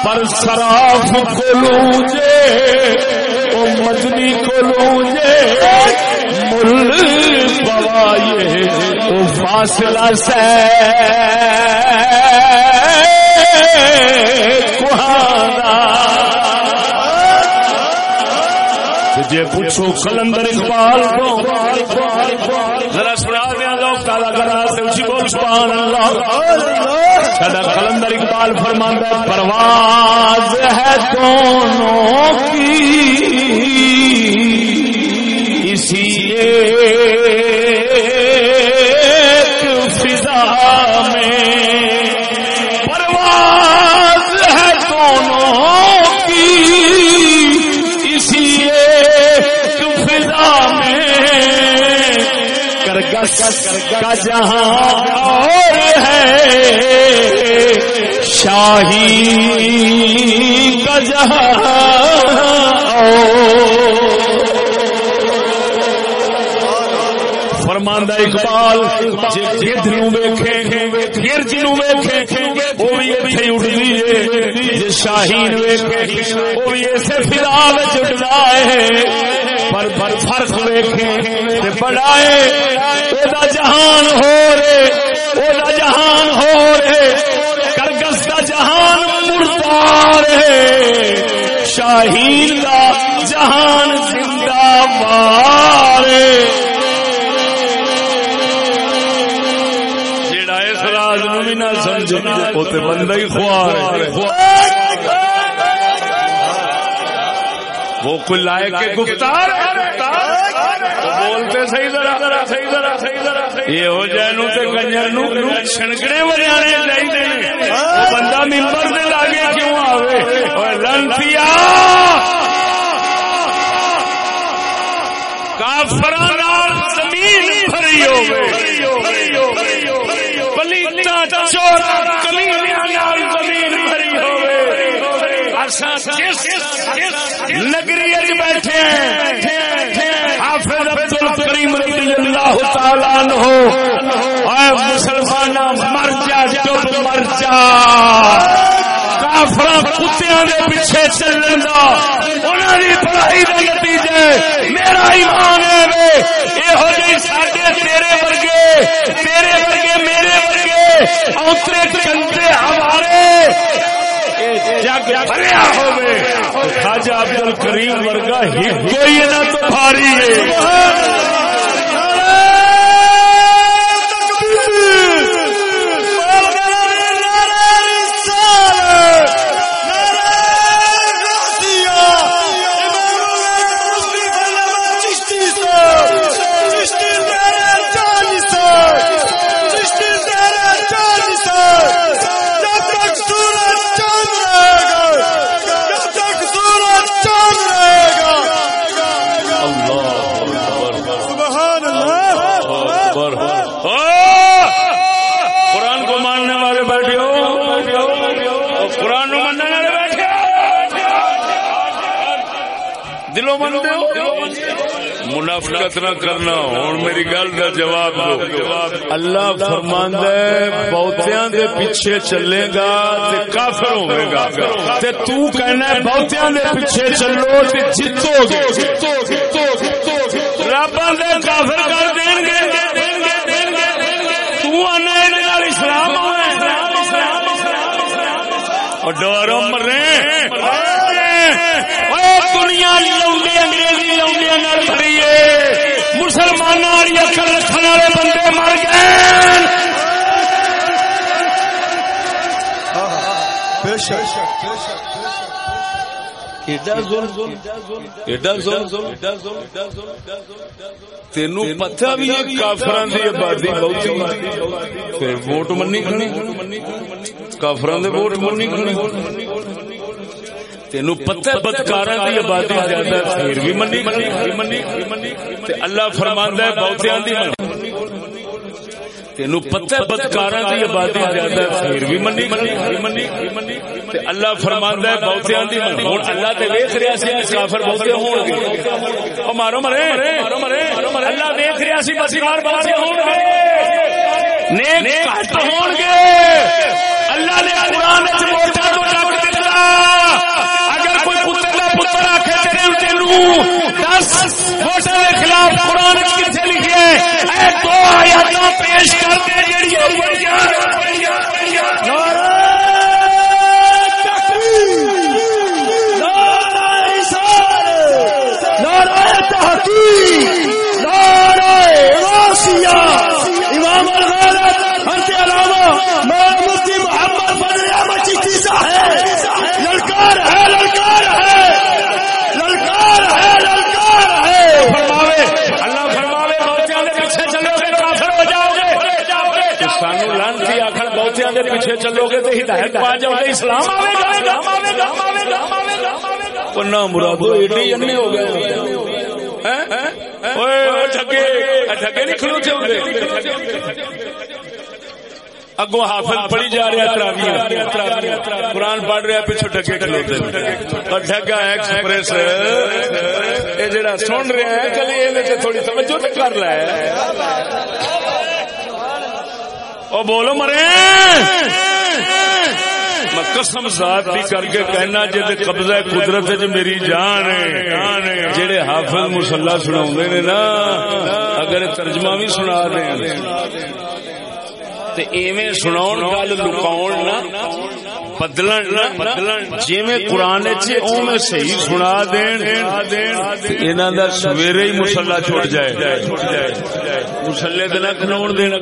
Speaker 1: پر سراف کو لوجے مجنی کو لوجے مل پوائے فاصلہ سے جے پوچھو کلندر اقبال کو ذرا سنا دیا لو کالا کرا تے اسی بول سبحان اللہ سدا کلندر اقبال فرماندا پرواز ہے دونوں کی اسی ایک فضا میں پرواز ہے دونوں کی اسی ایک فضا میں کرگس کا جہاں ہے شاہی فرماندہ اقبال گرد نو ویکھے نو ویکھے، وہ بھی ایتھے اٹھدی ہے۔ جے شاہین ویکھے، وہ بھی فضا ہے۔ پر پر فرق ویکھے، تے جہان ہو رے او جہان ہو رے کرگس کا جہان مردار ہے شاہین کا جہان زندہ بار جیڑا اس راز نو بھی نہ سمجھے، وہ تے بندہ ہی خوار وہ کوئی لائق کے گفتار بولتے صحیح ذرا۔ صحیح ذرا۔ صحیح ذرا یہ نو تے کنجر چھنکنے چاہیے بندہ ممبر دے لاگے کیوں آوے؟ اور لنتیا زمین بھری ہوئے کمیلیاں نال زمین بھری نگری بیٹھے حافظ عبد الکریم رضی اللہ تعالی عنہ اے مسلمان مر جا چپ مر جا۔ کافر کتیاں دے پیچھے چلن دا، انہاں دی پڑھائی دا نتیجہ میرا ایمان ہے وے، ایہو جے تیرے ورگے تیرے ورگے میرے ورگے، اوترے کندے ہمارے۔ جگ بھریا ہوے خواجہ عبد الکریم ورگا ہی کوئی نہ تو بھاری ہے قرآن کو ماننے والے بیٹھے ہو قرآن کو ماننے والے بیٹھے دلوں مانتے ہو۔ منافقت نہ کرنا ہوں میری گل کا جواب دو۔ اللہ فرمان بہتیاں دے پیچھے چلے گا تے کافر ہوے گا۔ تے تو کہنا ہے، بہتیاں دے پیچھے چلو تے جیتو گے۔ جیتو جیتو جیتو رب دے کافر کر دین گے۔ تو آنا اسلام ڈورو مرے دنیا لوگ نال بھری ہے مسلمان والی اکل رکھنے والے بندے مر گئے
Speaker 4: بے شک
Speaker 2: تین پتا بھی کافران کی آبادی بہت ووٹ منی کھنی کافران ووٹ منی تین پتا بدکار کی آبادی زیادہ پھر بھی منی منی اللہ فرماندہ بہتیاں تین پتہ بدکار کی آبادی زیادہ پھر بھی منی منی۔ اللہ فرماندہ ہے، بہتیاں دی منی۔ اللہ تے ویکھ رہا سی کافر بہتے ہون گے۔ او مارو مرے اللہ ویکھ رہا سی بہتے ہون گے۔ نیک گھٹ ہون گے۔ اللہ نے قرآن وچ موٹا تو ڈک دتا اگر کوئی پتر دا پتر آکھے تیرے تینوں دس ووٹاں دے خلاف قرآن کتنے لکھے ہے۔ اے دو آیاتاں پیش کر دے جڑی نعرہ
Speaker 1: امام الغیرت ہر کے علاوہ میں مفتی محمد بدر احمد چیتی صاحب للکار ہے للکار ہے للکار ہے للکار ہے فرماوے اللہ فرماوے بہتیاں دے پیچھے چلو گے کافر ہو جاؤ گے سانو لانتی آخر بہتیاں دے پیچھے چلو گے تو ہدایت پا جاؤ گے اسلام آوے گا آوے گا آوے گا آوے گا۔
Speaker 2: نہ مرادو ایڈی انے ہو گئے۔ اگو حافظ پڑھی جا رہا قرآن پڑھ رہا پیچھو ڈگے کھلوتے اور ایکسپریس۔ یہ جڑا سن رہا ہے کل یہ تھوڑی توجہ تو کر رہا ہے او بولو مرے۔ میں قسم ذات بھی کر کے کہنا جی قبضہ قدرت چ میری جان ہے۔ جہے حافظ مسلا سنا نے نا، اگر ترجمہ بھی سنا دیں۔ ایویں سنا گل لکاؤ بدلن جی قرآن صحیح سنا دین۔ دا سویرے ہی مسلا چھوٹ جائے۔ مسلے دن کھلو دینا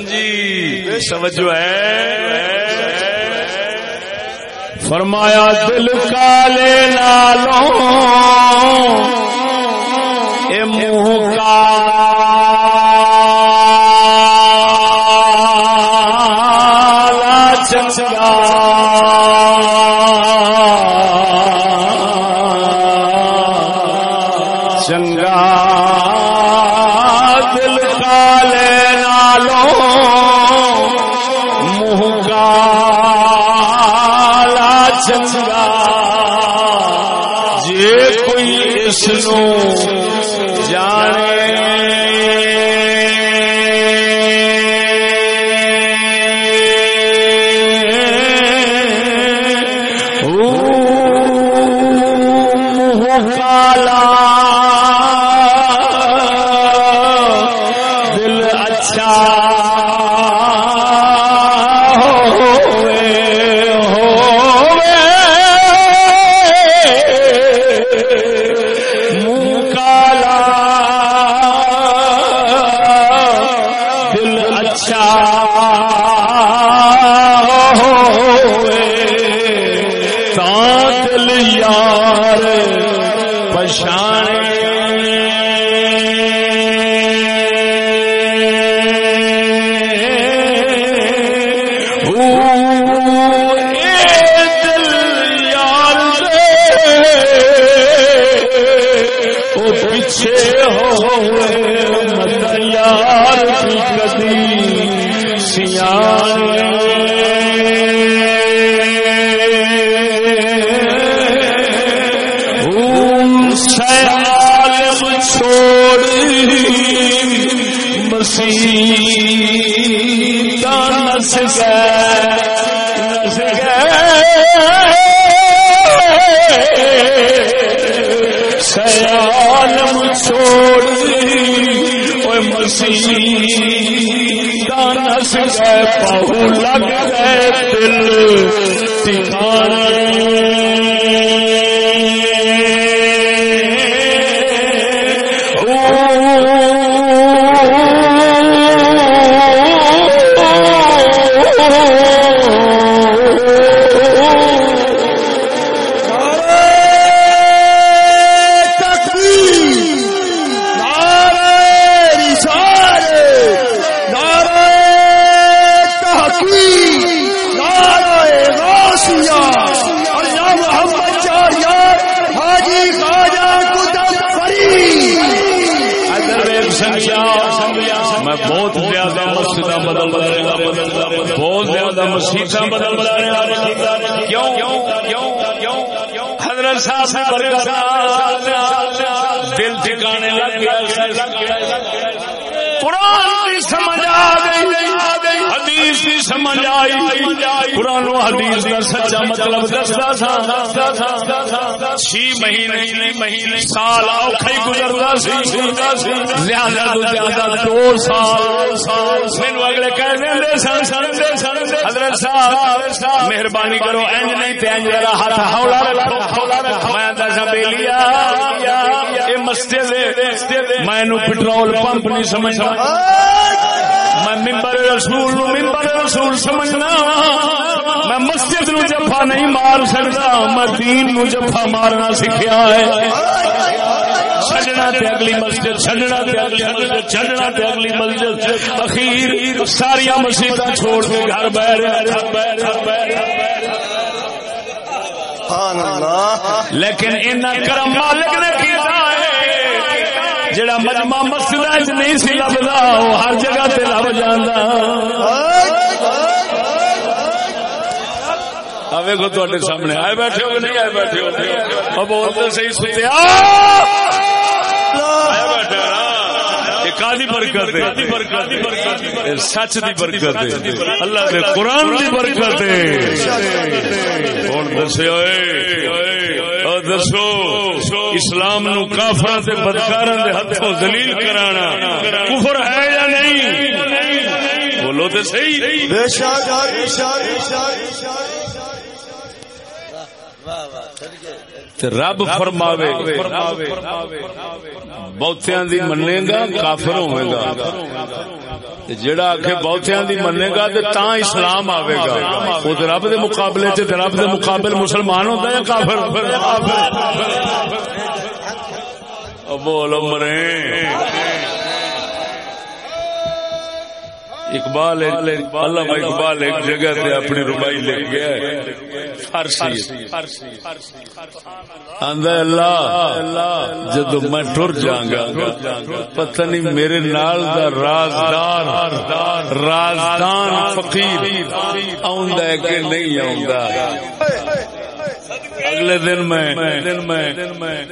Speaker 2: ہاں جی سمجھو ہے۔
Speaker 1: فرمایا دل کالے لالوں اے منہ کالا چنگا چنگا کوئی مہینے مہینے سال اوکھا گزرتا سی۔ زیادہ تو زیادہ دو سال۔ مینو اگلے حضرت صاحب، مہربانی کرو اینج نہیں تے اینج ذرا ہاتھ ہولا رکھو۔ میں دسا بیلیا یہ مسجد میں پٹرول پمپ نہیں سمجھتا میں ممبر رسول ممبر رسول سمجھنا۔ میں جفا نہیں مار سکتا میں دین نو جفا مارنا سیکھا ہے۔ چڈنا تے اگلی مسجد چڈنا تے اگلی مسجد چڈنا تے اگلی مسجد۔ اخیر ساریا مسجد چھوڑ کے گھر بہ رہے لیکن ان کرم مالک نے جڑا مجمع مسجد نہیں سی لبدا وہ ہر جگہ تے لب جانا اوے کو تواڈے سامنے۔ آئے بیٹھے ہو نہیں آئے بیٹھے ہو؟ اب صحیح ستے آئے بیٹھے کادی برکت ہے۔ سچ دی برکت ہے۔ اللہ دے قرآن دی برکت ہے۔ ہوں دسے دسو۔ اسلام نو کافر سے بدکار ہاتھوں دلیل کرانا۔ کفر ہے یا نہیں؟ بولو تو صحیح۔ رب فرماوے بہتیاں دی منے گا کافر ہوئے گا جڑا آخ بہتیاں دی منے گا تا اسلام آئے گا رب دے مقابلے رب دے مقابل مسلمان ہوتا ہے کافر؟ بول مرے۔ اقبال علامہ اقبال ایک جگہ تے اپنی ربائی لے گیا اللہ، جدو میں ٹر جاگا پتہ نہیں میرے نال دا رازدار، رازدان فقیر آؤں کہ نہیں آؤں اگلے دن میں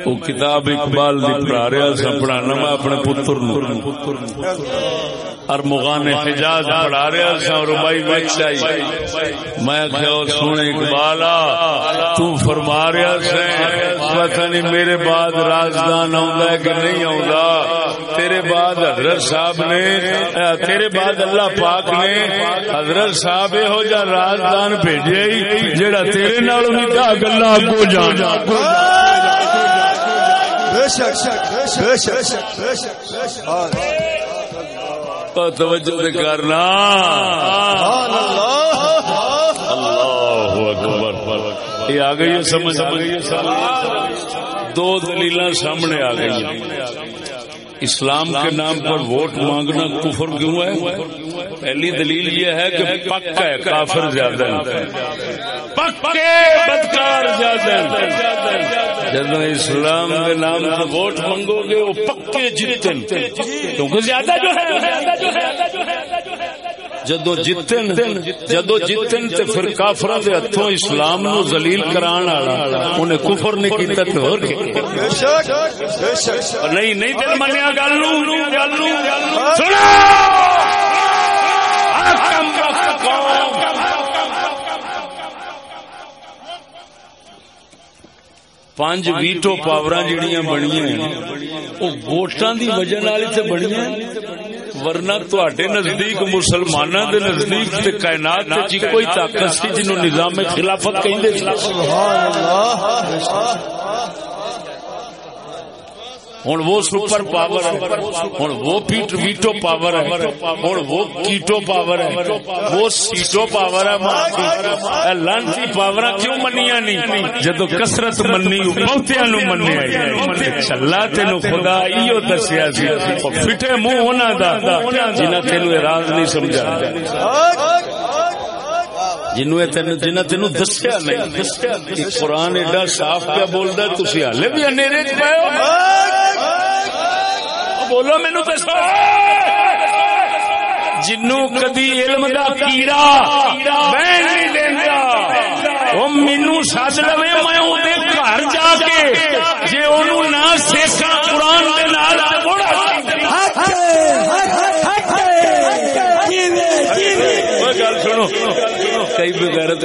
Speaker 1: وہ کتاب اقبال دی پڑھا رہا سا پڑھانا، میں اپنے پتر اور مغان حجاز پڑھا رہا سا اور بھائی بچ آئی میں کہ سونے اقبال تو فرما رہا سا پتہ نہیں میرے بعد رازدان آؤں کہ نہیں آؤں تیرے بعد حضرت صاحب نے، تیرے بعد اللہ پاک نے حضرت صاحب ہو جا رازدان بھیجے جڑا تیرے نال بھی گلا کو جانا توجہ کرنا۔ یہ آ گئی سمجھ آ گئی دو دلیل سامنے آ گئی اسلام کے نام پر ووٹ مانگنا کفر کیوں ہے؟ پہلی دلیل یہ ہے کہ پکا ہے کافر زیادہ پکے بدکار زیادہ جب اسلام کے نام پر ووٹ مانگو گے، وہ پکے جیتے کیونکہ زیادہ جو ہے جدو جتن جدو جتن تے پھر کافراں دے ہتھوں اسلام نو ذلیل کران والا، انہیں کفر نہیں کیتا تے ہور بے شک بے شک نہیں نہیں دل منیا گل نو گل نو۔ سنو! حکم پانچ ویٹو پاور جہاں بنیا وہ ووٹاں دی وجہ بنیا ورنہ تے نزدیک مسلمانوں کے نزدیک کائنات کوئی طاقت سی جنہوں نظام خلافت کہ ہوں وہ سپر پاور ہے۔ ہوں وہ ویٹو پاور ہے۔ ہوں وہ کیٹو پاور ہے۔ وہ سیٹو پاور ہے لانچی پاور کیوں منیا نہیں؟ جدو کسرت منی بہتیا نو منیا چلا جی۔ تین خدا ایو دسیا جی۔ سی فٹے منہ ہونا دا جنہ تین راز نہیں سمجھا۔ جنوب تین جنہ تین دسیا نہیں قرآن ایڈا صاف پہ بولتا تھی ہلے بھی پاؤ بولو مینو دسو جنو کدی علم دا کیڑا بہن نہیں دینا وہ مینو سد لو میں گھر جا کے جی ان نہ سیکھا قرآن کے نال گل سنو کئی بغیرت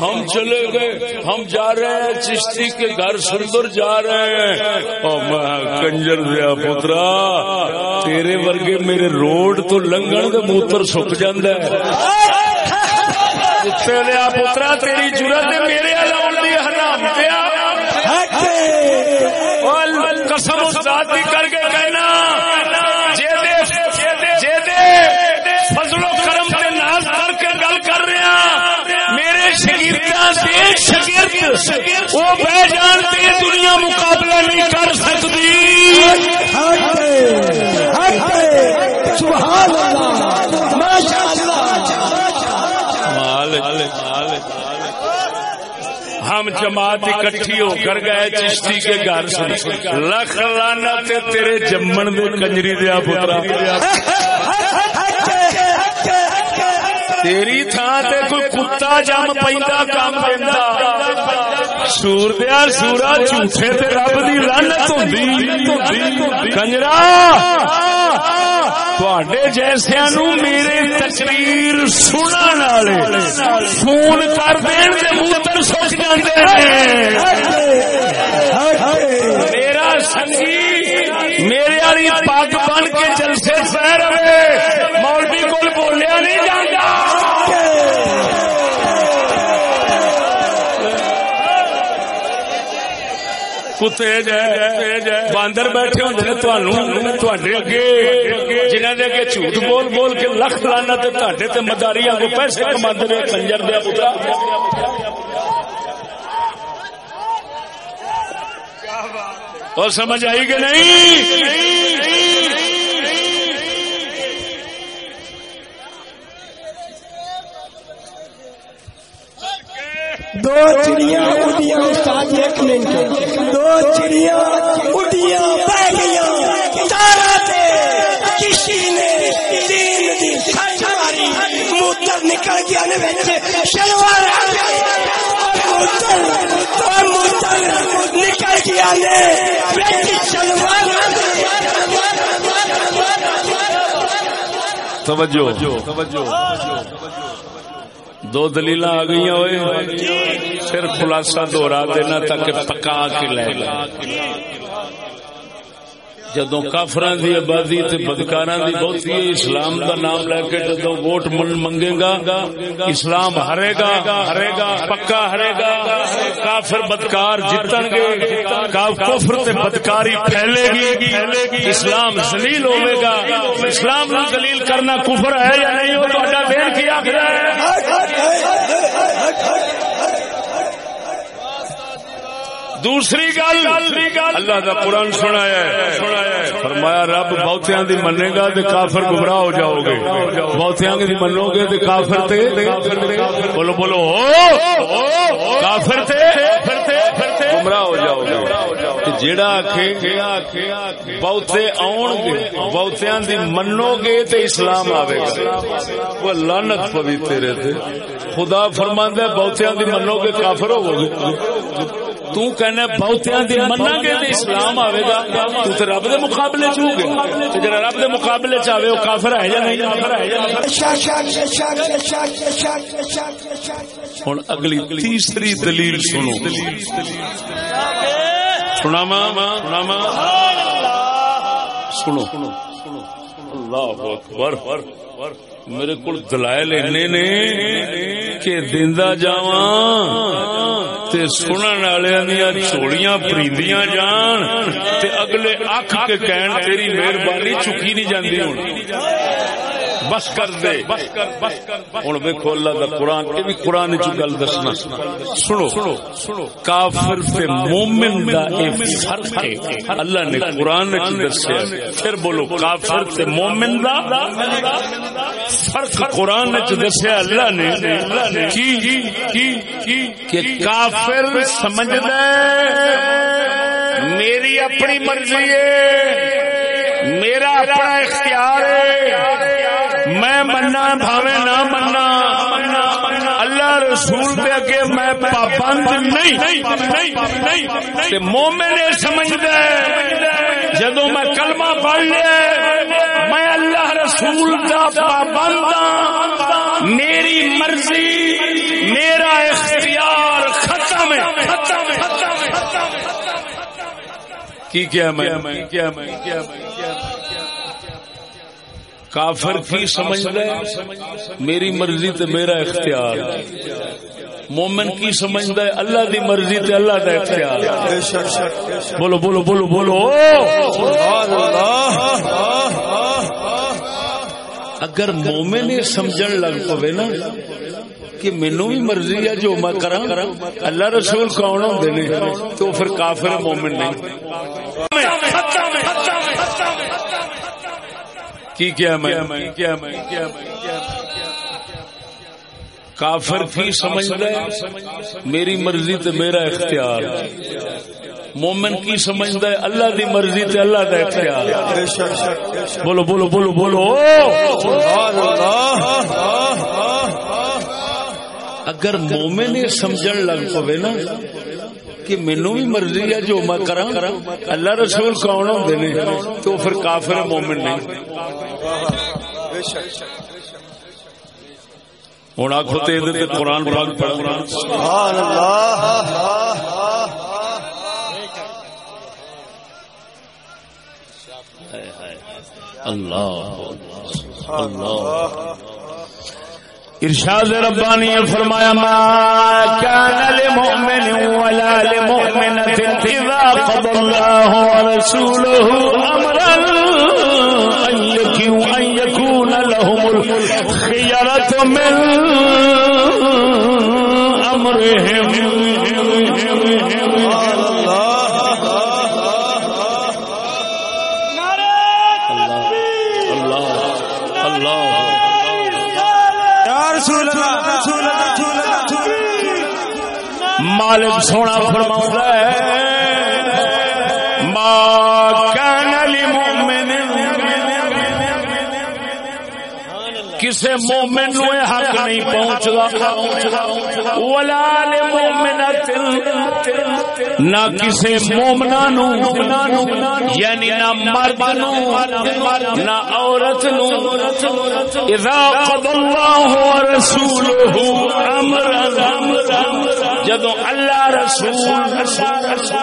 Speaker 1: ہم چلے گئے ہم جا رہے ہیں چشتی کے گھر سندر جا رہے ہیں۔ کنجر دیا پترا تیرے ورگے میرے روڈ تو لنگن کے موتر سک لیا پترا تیری ضرورت میرے حرام دیا قسم کر کے کہنا فضل و کرم کے ناز کر کے گل کر رہے ہیں میرے شگیر شگیر وہ بہ جانتے دنیا مقابلہ نہیں کر سکتی۔ ہم جماعت اکٹھی ہو کر گئے، چشتی کے گھر سے۔ لکھ لانا تیرے جمن دے کنجری دیا پترا۔ تیری تھان تے کوئی کتا جم پہ کام پہ سور دیا سورا جھوٹے تے رب دی لانت ہوندی کنجرا تواڈے جیسے نو میرے تقریر سنن والے فون کر دین تے موتر سوچ جاندے میرا سنگی میرے والی پگ بن کے جلسے سہ رہے مولوی کول بولیا نہیں جاتا کتے باندر بیٹھے ہوتے اگے جنہوں دے اگے جھوٹ بول بول کے لکھ لانا تے مداری کو پیسے کما دے کنجر دیا پترا اور سمجھ آئی کہ نہیں
Speaker 2: دو چڑیا اڈیا استاد ایک منٹ۔ دو چڑیا اڈیا بہ گئی تارا کسی نے دین دی سچ ماری۔ موتر نکل گیا شلوار نکل گیا نے شلوار
Speaker 1: توجہ۔ توجہ۔ دو دلیل آ گئی ہوئے۔ پھر خلاصہ دوہرا دینا تاکہ پکا کے لے۔ جدو کافران دی آبادی تے بدکاراں دی بہت ہی اسلام دا نام لے کے جدو ووٹ منگے گا، اسلام ہرے گا ہرے گا پکا ہرے گا، کافر بدکار جتن گے کفر تے بدکاری پھیلے گی، اسلام ذلیل ہوے گا۔ اسلام نو ذلیل کرنا کفر ہے یا نہیں، وہ تہاڈا دین کی آکھدا ہے۔ دوسری گل، اللہ کا قرآن سنایا فرمایا، رب بہتیا دی منے گا تو کافر گمراہ ہو جاؤ گے۔ بہتیا دی منو گے تو کافر تے۔ بولو بولو کافر تے۔ گمراہ ہو جاؤ گے۔ جیڑا بہتے آن گے بہتیا دی منو گے تو اسلام آئے گا۔ وہ لانت پوی تیرے تے۔ خدا فرماندہ بہتیا دی منو گے، کافر ہو گے۔ تو کہنا بہتیا دی منا گے تے اسلام آئے گا، تو تے رب دے مقابلے چ ہو گیا تے جڑا رب دے مقابلے چ آوے او کافر ہے یا نہیں؟ کافر ہن اگلی تیسری دلیل سنو۔ سناما سناما سنو۔ اللہ اکبر۔ میرے کو دلائل اینے نے کہ دیندا جاواں تے سنن والےاں دیا چوڑیاں پریندیاں جان تے اگلے اکھ کے کہن تیری مہربانی چکی نہیں جاندی ہن۔ بس کر دے۔ ہوں ویکو اللہ کا قرآن، یہ بھی قرآن چ گل دسنا۔ سنو، کافر تے مومن دا فرق ہے۔ اللہ نے قرآن دسیا پھر بولو، کافر تے مومن دا فرق قرآن چ دسیا اللہ نے کہ کافر سمجھدا میری اپنی مرضی ہے، میرا اپنا اختیار ہے۔ میں مننا بھاوے نہ مننا. اللہ رسول دے اگے میں پابند نہیں مومن سمجھ دے جدو میں کلمہ پڑھ لیا میں اللہ رسول کا پابند ہاں۔ میری مرضی میرا اختیار ختم ہے. ختم کی کیا میں کیا میں؟ کیا میں؟ کافر کی سمجھ لے میری مرضی تے میرا اختیار۔ مومن کی سمجھ دے اللہ دی مرضی تے اللہ دا اختیار۔ بولو بولو بولو بولو۔ اگر مومن سمجھن لگ پوے نا کہ مینو بھی مرضی ہے جو میں کرا اللہ رسول کون ہوں تو پھر کافر مومن نہیں۔ کی کیا میں؟ کافر کی سمجھ دے میری مرضی تے میرا اختیار۔ مومن کی سمجھ دے اللہ دی مرضی تے اللہ دا اختیار۔ بولو بولو بولو بولو۔ اگر مومن سمجھن لگ پوے نا کہ مینو بھی مرضی ہے جو میں کرا اللہ رسول کون ہوں تو پھر کافر مومن نہیں۔ ہوں آخو تو قرآن پاک پڑھ سبحان اللہ۔ اللہ۔ اللہ۔ ارشاد ربانی فرمایا، ما كان لمؤمن ولا لمؤمنة اذا قضى الله ورسوله امرا ان يكون لهم الخيرة من امرهم مالک سونا فرما ماں کینلی مومن کسی مومن نو حق نہیں پہنچتا ولال مومن نہ کسی مومنا نو یعنی نہ مرد نو نہ عورت نو اذا قضى الله ورسوله امرا۔ جدو اللہ رسول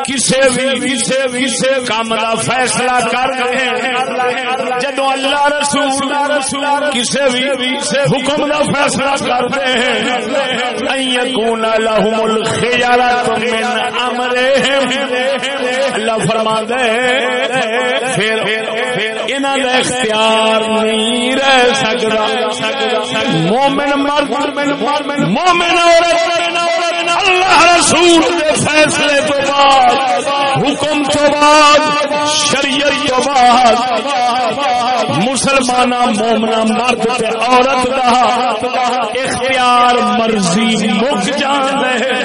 Speaker 1: کسی بھی کسی کام کا فیصلہ کر رہے جدو اللہ رسول کسی بھی حکم کا فیصلہ کر کرتے ہیں کون لہم الخیارات من امرهم اللہ فرما دے پھر انہاں دا اختیار نہیں رہ سکتا مومن مرد، مومن عورت اللہ رسول دے فیصلے تو بعد حکم تو بعد شریعت تو بعد مسلمان مومنا مرد تے عورت دا اختیار مرضی مک جان رہے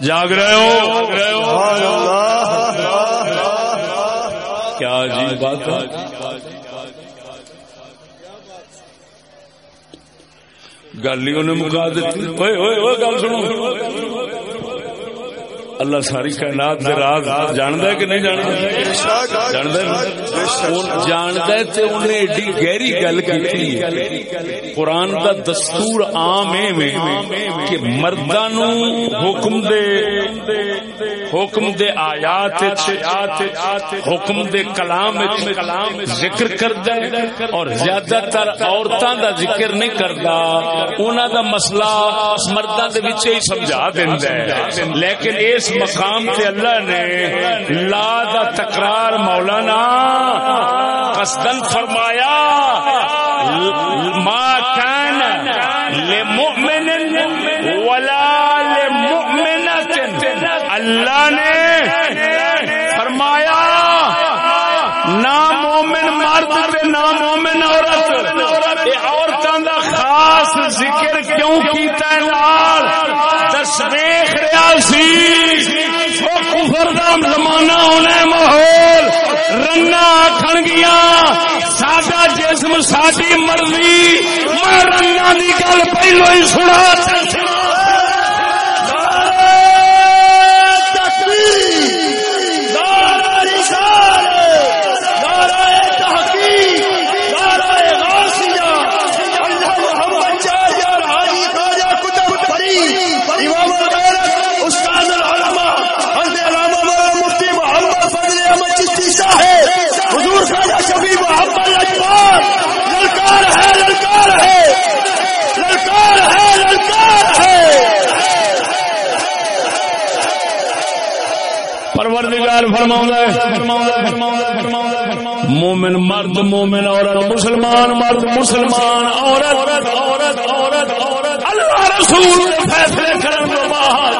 Speaker 1: جاگ رہے ہو؟ کیا جی بات گل ہی انہیں مکا دیتی۔ گل سنو۔ اللہ ساری کائنات دے راز جاندا ہے کہ نہیں جاندا؟ جاندا ہے۔ جاندا ہے تے انہیں ایڈی گہری گل کیتی ہے۔ قرآن دا دستور عام ہے کہ مرداں نو حکم دے حکم دے آیات حکم دے کلام ذکر کردا ہے اور زیادہ تر عورتاں دا ذکر نہیں کردا انہاں دا مسئلہ مرداں دے وچ ہی سمجھا دیندا ہے۔ لیکن اس مقام تے اللہ نے لا دا تکرار مولانا قصدن فرمایا، ما کان لمؤمن ولا لمؤمنت. اللہ نے فرمایا نہ مومن مرد تے نہ مومن عورت ذکر کیوں کیتا ہے لال؟ دس ویکھ رہا سی۔ کفر دا زمانہ ہونا ماحول۔ رنا آکھن گیا ساڈا جسم ساڈی مرضی۔ میں رنا دی گل پہلو ہی سنا۔ چل مومن مرد مومن عورت مسلمان مرد مسلمان عورت عورت عورت عورت۔ اللہ رسول فیصلے کرن تو بعد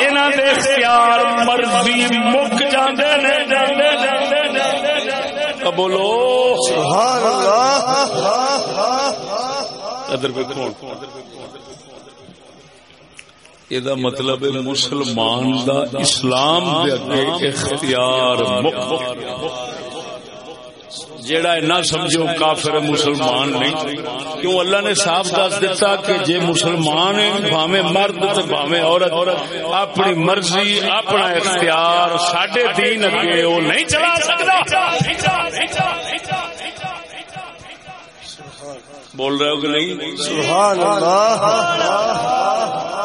Speaker 1: انہاں دے اختیار مرضی مک جاندے نے۔ جاندے جاندے بولو سبحان اللہ۔ ادھر پہ کون یہ مطلب مسلمان دا اسلام دے اگے اختیار جیڑا نہ سمجھو کافر مسلمان نہیں کیوں اللہ نے صاف دس دیتا کہ جے مسلمان بھاوے مرد بھاوے عورت اپنی مرضی اپنا اختیار ساڈے دین اگے وہ نہیں چلا سکتا بول رہے ہو کہ نہیں سبحان اللہ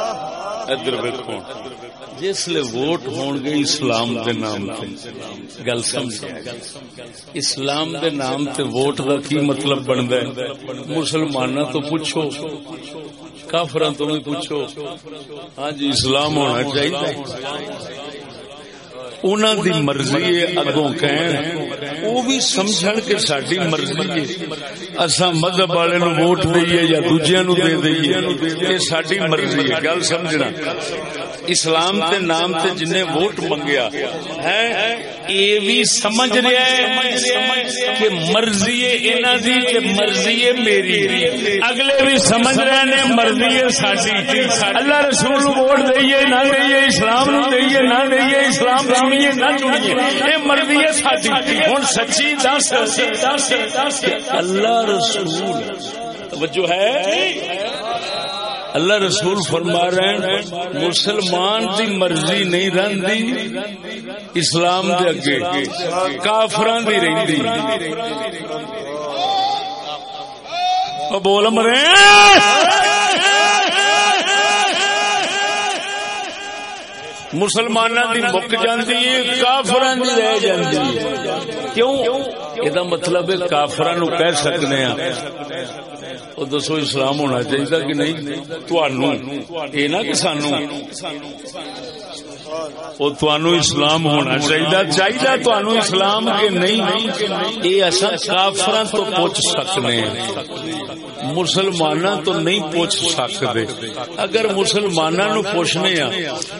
Speaker 1: ادھر ویکو جسل ووٹ ہون گے اسلام دے نام تے۔ گل سمجھ اسلام دے نام تے ووٹ دا کی مطلب بندا ہے؟ مسلماناں تو پوچھو۔ کافراں تو بھی پوچھو۔ ہاں جی اسلام ہونا چاہیے انہوں دی مرضی ہے، اگوں کہن۔ وہ بھی سمجھن کہ ساری مرضی ہے۔ اصا مذہب والے نو ووٹ دئیے یا دوجیا نو دے دئیے، یہ ساری مرضی ہے۔ گل سمجھنا۔ اسلام تے نام تے جن ووٹ منگیا ہے یہ بھی سمجھ رہا ہے کہ مرضی ہے دی کہ مرضی میری اگلے بھی سمجھ رہے نے مرضی ہے اللہ رسول ووٹ دئیے، نہ دئیے، اسلام نو دئیے، نہ دئیے، اسلام چنیے نہ چنیے یہ مرضی ہے ساری ہوں سچی دس دس۔ اللہ رسول، توجہ ہے؟ اللہ رسول فرما رہے ہیں، مسلمان دی مرضی نہیں رہی اسلام دے اگے کافران دی رہی بول مرے مسلمان دی مک جاندی ہے کافران دی رہ جاندی کیوں؟ یہ مطلب ہے کافران نو کہہ سکنے ہیں وہ دسو اسلام ہونا چاہیے کہ نہیں تنوع یہ نہ کہ سانو اسلام ہونا چاہیے چاہیے تو اسلام کے نہیں۔ یہ اصا کافر تو پوچھ سکتے مسلمان تو نہیں پوچھ سکتے۔ اگر مسلمان نو پوچھنے ہاں،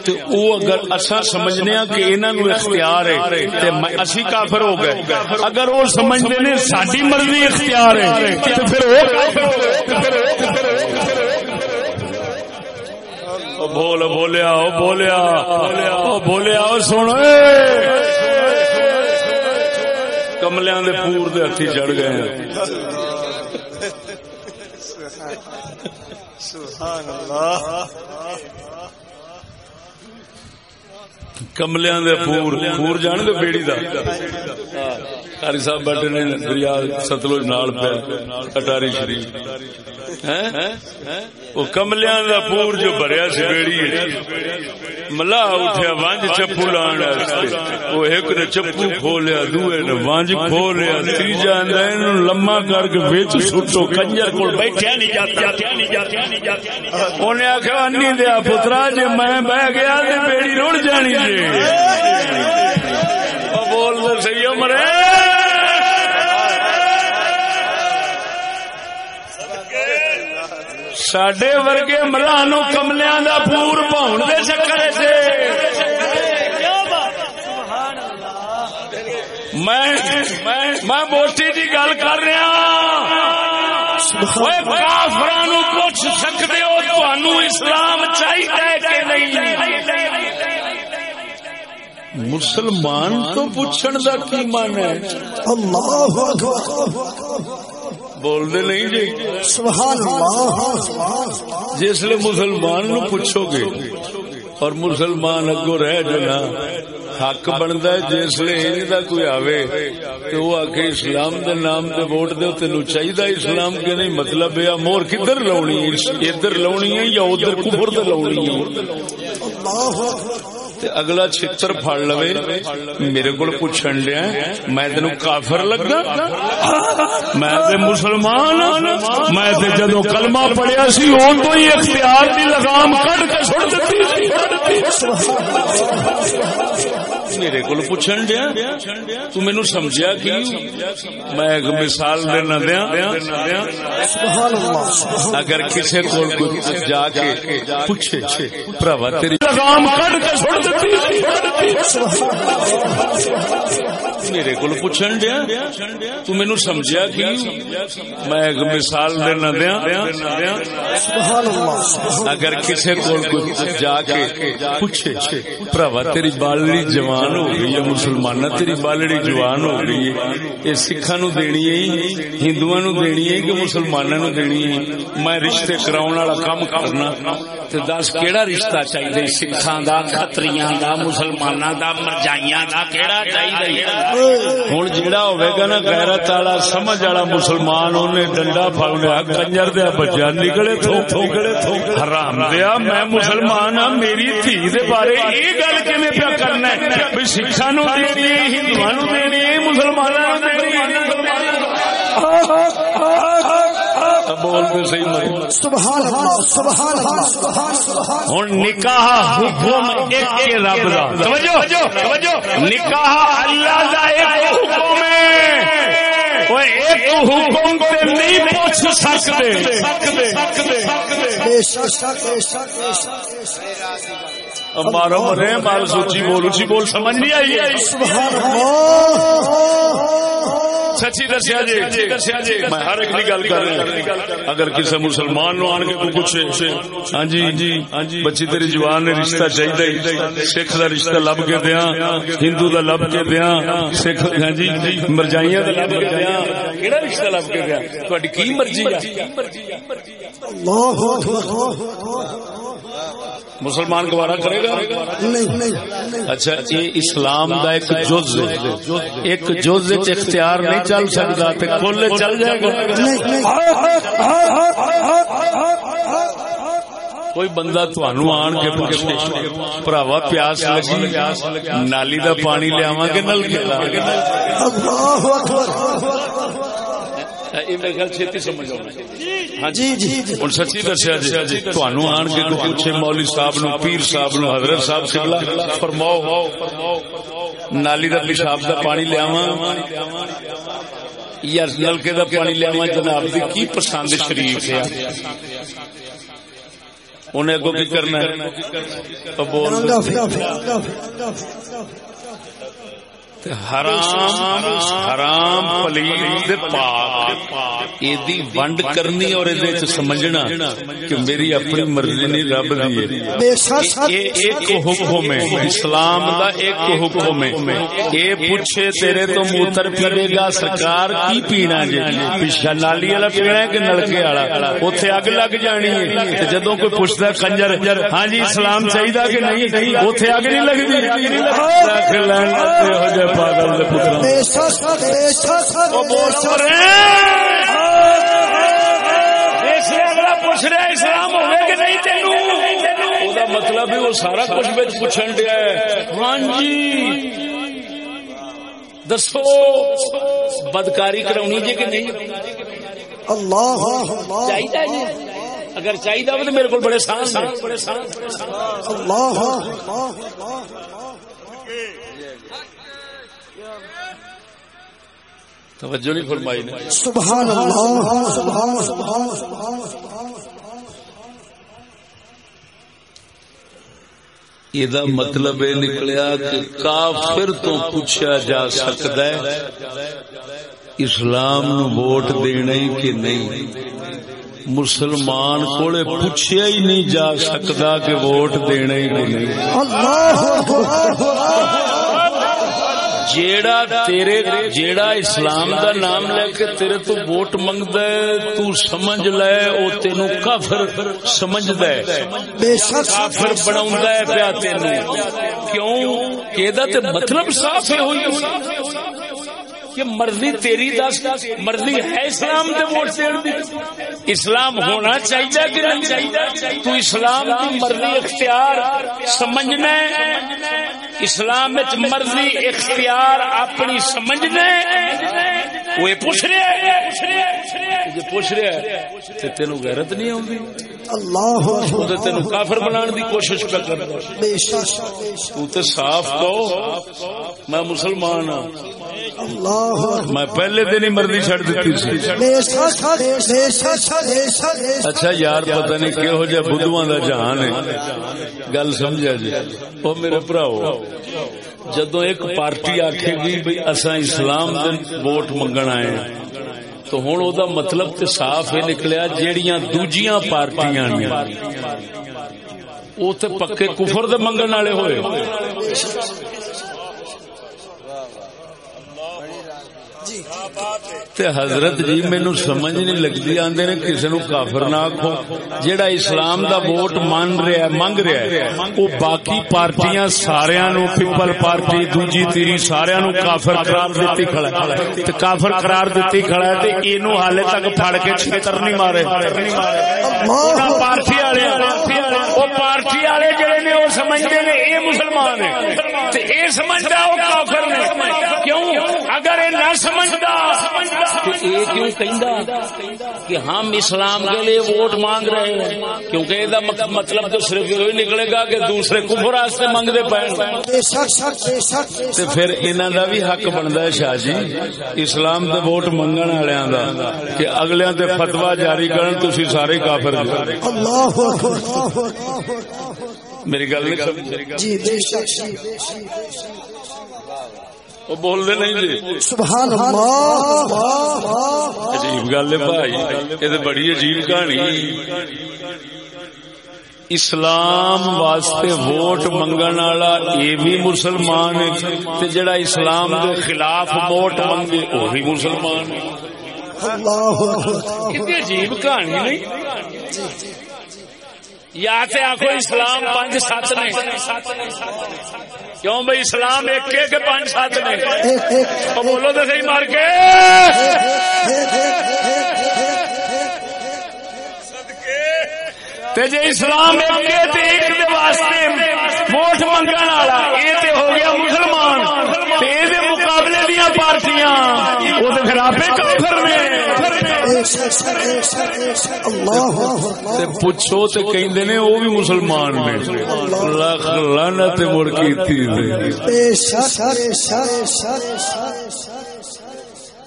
Speaker 1: تو وہ اگر اصا سمجھنے ہاں کہ انہوں اختیار ہے اسی کافر ہو گئے۔ اگر وہ سمجھتے نے ساری مرضی اختیار ہے تو پھر بول بولیا بولیا بولیا سن کملیا پور دے ہاتھی چڑھ گئے کملیا پور پور جان دے بیڑی دا کاری صاحب بیٹھے نے دریا ستلوج نال پہ اٹاری شریف وہ کملیا کا پور جو بھریا سی بیڑی ملا اٹھیا وانج چپو لان وہ ایک نے چپو کھولیا دوے نے وانج کھولیا تیجا نے لما کر کے بچ سٹو کنجر کو بیٹھیا نہیں جاتا انہیں آخیا انی دیا پترا جی میں بہ گیا تے بیڑی رڑ جانی جی بول سی مرے سڈے ورگے ملانو کملیا کا پور پاؤن دے چکر سے میں موٹی کی گل کر رہا کافران پوچھ سکتے ہو تو اسلام چاہیے کہ نہیں مسلمان تو پوچھن دا کی من ہے؟
Speaker 2: اللہ
Speaker 1: بول دے نہیں جی؟
Speaker 2: سبحان اللہ۔
Speaker 1: جس لیے مسلمان نو پوچھو گے اور مسلمان اگو رہ جنا حق بنتا ہے جس لیے کوئی آوے تو وہ آکے اسلام دے نام دے ووٹ دے تینو چاہیے اسلام کے نہیں مطلب ہے مور کدھر لونی ہے؟ ادھر لونی ہے یا ادھر کفر لونی ہے؟ تے اگلا چھتر پھڑ لوے، میرے کو پوچھن لیا میں تین کافر لگا؟ میں تے مسلمان ہاں، میں تے جدو کلمہ پڑھیا سی، اون تو ہی اختیار دی لگام کٹ کے چھوڑ دیتی میرے کو پوچھن دیا تو مینو سمجھا کہ میں ایک مثال دینا دیا اگر کسی کو جا کے پوچھے پراوا تیری لگام کٹ کے چھوڑ میرے کو پوچھن دیا تو مینو سمجھا کہ میں ایک مثال دینا دیا اگر کسی کو جا کے پوچھے پراوا تیری بالڑی جوان ہو گئی ہے مسلمان تیری بالڑی جوان ہو گئی ہے یہ سکھا نو دینی ہے ہندو نو دینی ہے کہ مسلمانوں نو دینی ہے میں رشتے کراؤ والا کام کرنا دس کہڑا رشتہ چاہیے سکھان کا کتری دا مسلمان مسلمانوں دا مرجائیاں دا کیڑا چاہیے ہوں جہاں ہوگا نا غیرت والا سمجھ والا مسلمان ڈنڈا پڑ لیا کنجر دیا بچہ نکلے تھو نکلے تھو حرام دیا میں مسلمان ہاں میری دھی دے بارے یہ گل کیون پیا کرنا ہے سکھا نو دینی ہے ہندو نو دینی ہے دینی ہے ہوں نکاح حکم ایک رب دا۔ نکاح اللہ دا ایک حکم ایک حکم تے نہیں پوچھ سکتے۔ مارو مرے مارو سوچی بول اچھی بول سمجھ نہیں آئی۔ سبحان اللہ سچی دسیا جی میں ہر ایک گل کر رہا اگر کسی مسلمان نو آن کے کو پوچھے ہاں جی جی ہاں جی بچی تیری جوان نے رشتہ چاہیے سکھ دا رشتہ لب کے دیا ہندو دا لب کے دیا سکھ ہاں جی مرجائیاں دا لب کے دیا کیڑا رشتہ لب کے دیا تہاڈی کی مرضی ہے؟ اللہ مسلمان گوارا کرے گا؟ اچھا یہ اسلام دا ایک جز ایک جز اختیار نہیں چل سکتا کل چل جائے گا۔ کوئی بندہ تھانو آن کے پوچھے پراوا پیاس لگی نالی دا پانی لیا کہ نل کے سچی دسیا جی تہن آن کے پوچھے مولوی صاحب نو پیر صاحب نو حضرت صاحب فرماؤ نالی کا پیشاب کا پانی لیا یا نلکے کا پانی لیا جناب کی کی پسند شریف ہے؟ انہیں اگو کی کرنا حرام حرام پلیت پاک۔ ایدی ونڈ کرنی اور ایدے سمجھنا کہ میری اپنی مرضی نہیں رب دی ایک حکم ہے اسلام دا ایک حکم ہے۔ اے پوچھے تیرے تو موتر پیڑے گا سرکار کی پینا جی پیشا نالی والا پینا ہے کہ نلکے والا؟ اوتھے اگ لگ جانی ہے۔ جدوں کوئی پوچھتا کنجر ہاں جی اسلام چاہیے کہ نہیں؟ اوتھے اگ نہیں لگدی ہو جائے۔ پاگل دے اگلا پوچھ رہا اسلام ہوئے کہ نہیں تینوں مطلب وہ سارا کچھ پوچھن دیا ہاں جی۔ دسو بدکاری کرونی جی کہ نہیں؟ اللہ چاہیے جی۔ اگر چاہیے تو میرے کو بڑے سانس اللہ۔ توجہ نہیں فرمائی نے سبحان اللہ سبحان سبحان سبحان یہ مطلب یہ نکلیا کہ کافر تو پوچھا جا سکتا ہے اسلام نو ووٹ دینا کہ نہیں مسلمان کو پوچھا ہی نہیں جا سکتا کہ ووٹ دینا کہ نہیں اللہ جیڑا تیرے جیڑا اسلام دا نام لے کے تیرے تو ووٹ منگد تو سمجھ لے او تینو کافر سمجھ دے کافر بنا پیا تین کیوں کہ مطلب صاف ہے ہوئی کہ مرضی تیری دس، مرضی ہے اسلام دے ووٹ دین دی۔ اسلام ہونا چاہیے کہ نہیں چاہیے؟ تو اسلام دی مرضی اختیار سمجھنا ہے۔ اسلام وچ مرضی اختیار اپنی سمجھنا ہے۔ وہ پوچھ رہا ہے؟ پوچھ رہا ہے تینوں غیرت نہیں اللہ تین کافر بنا دی کوشش پہ کر تو صاف کہو میں مسلمان ہوں میں پہلے دن ہی مرضی چڑ دیتی اچھا یار پتہ نہیں کہہو جہ بدھواں کا جہان ہے۔ گل سمجھا جی۔ وہ میرے پراؤ۔ جدو ایک پارٹی آخ گی بھائی اصا اسلام ووٹ منگن آئے تو ہوں وہ مطلب تو صاف یہ نکلیا جہاں دوجیاں پارٹیاں وہ تو پکے کفر دے منگن والے ہوئے۔ تے حضرت جی مینو سمجھ نہیں لگتی آدھے نے کسی نو کافر نہ آخو جہاں اسلام دا ووٹ مان رہا ہے منگ رہا ہے وہ باقی پارٹیاں سارا نو پیپل پارٹی دوجی تیری سارا نو کافر قرار دیتی کھڑا ہے۔ تے کافر قرار دیتی کھڑا ہے تے اینو حالے تک پھڑ کے چھتر نہیں مارے۔ پارٹی والے پارٹی والے جڑے نے وہ سمجھتے نے اے مسلمان ہے تے اے سمجھدا وہ کافر نے۔ کیوں؟ اگر اے نہ سمجھدا۔ کہ ہم اسلام کے لیے ووٹ مانگ رہے ہیں؟ کیونکہ یہ مطلب تو صرف یہ نکلے گا کہ دوسرے کفر راستے منگتے پے۔ پھر انہوں کا بھی حق بنتا ہے شاہ جی۔ اسلام کے ووٹ منگن والوں کا کہ اگلے فتوا جاری کرن تھی سارے کافر میری گل نہیں وہ بول دے نہیں جی۔ سبحان اللہ۔ عجیب گل ہے بھائی یہ بڑی عجیب کہانی۔ اسلام واسطے ووٹ منگن والا یہ بھی مسلمان ہے جڑا اسلام کے خلاف ووٹ منگے وہ بھی مسلمان عجیب کہانی نہیں؟ یا تے آخو اسلام پانچ سات نے۔ کیوں بھائی اسلام ایک کے پانچ سات نے؟ بولو تو صحیح مار کے۔ تے جے اسلام ایک ایک واسطے ووٹ منگن والا، یہ ہو گیا مسلمان۔ پارٹیاں وہ پھر آپ کافر نے۔ پوچھو تو کہ وہ بھی مسلمان نے۔ مڑ کی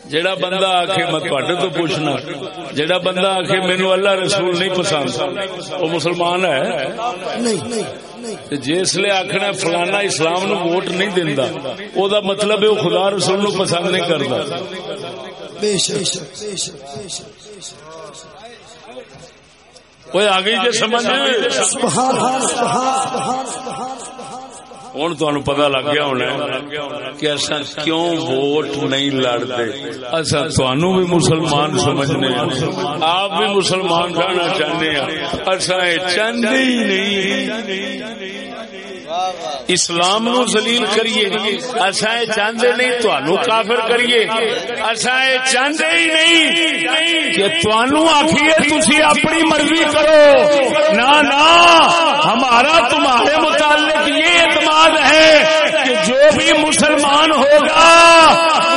Speaker 1: جڑا بندہ آخ میں تھوڑے تو پوچھنا جڑا بندہ آخ مینو اللہ رسول نہیں پسند وہ مسلمان ہے؟ جس لیے آخنا فلانا اسلام نو ووٹ نہیں دینا وہ مطلب ہے خدا رسول نو پسند نہیں کرتا آگے جی سمجھ ہوں تہن پتا لگ گیا ہونا کہ اصا کیوں ووٹ نہیں لڑتے؟ اصا تہن بھی مسلمان سمجھنے آپ بھی مسلمان رہنا چاہنے ہیں۔ اصا چاہتے ہی نہیں۔ اسلام نو زلیل کریے۔ اصا یہ چاہتے نہیں تہن کافر کریے۔ اصا یہ چاہتے ہی نہیں کہ تہن آخیے تھی اپنی مرضی کرو۔ نہ نہ ہمارا تمہارے متعلق یہ اعتماد ہے کہ جو بھی مسلمان ہوگا،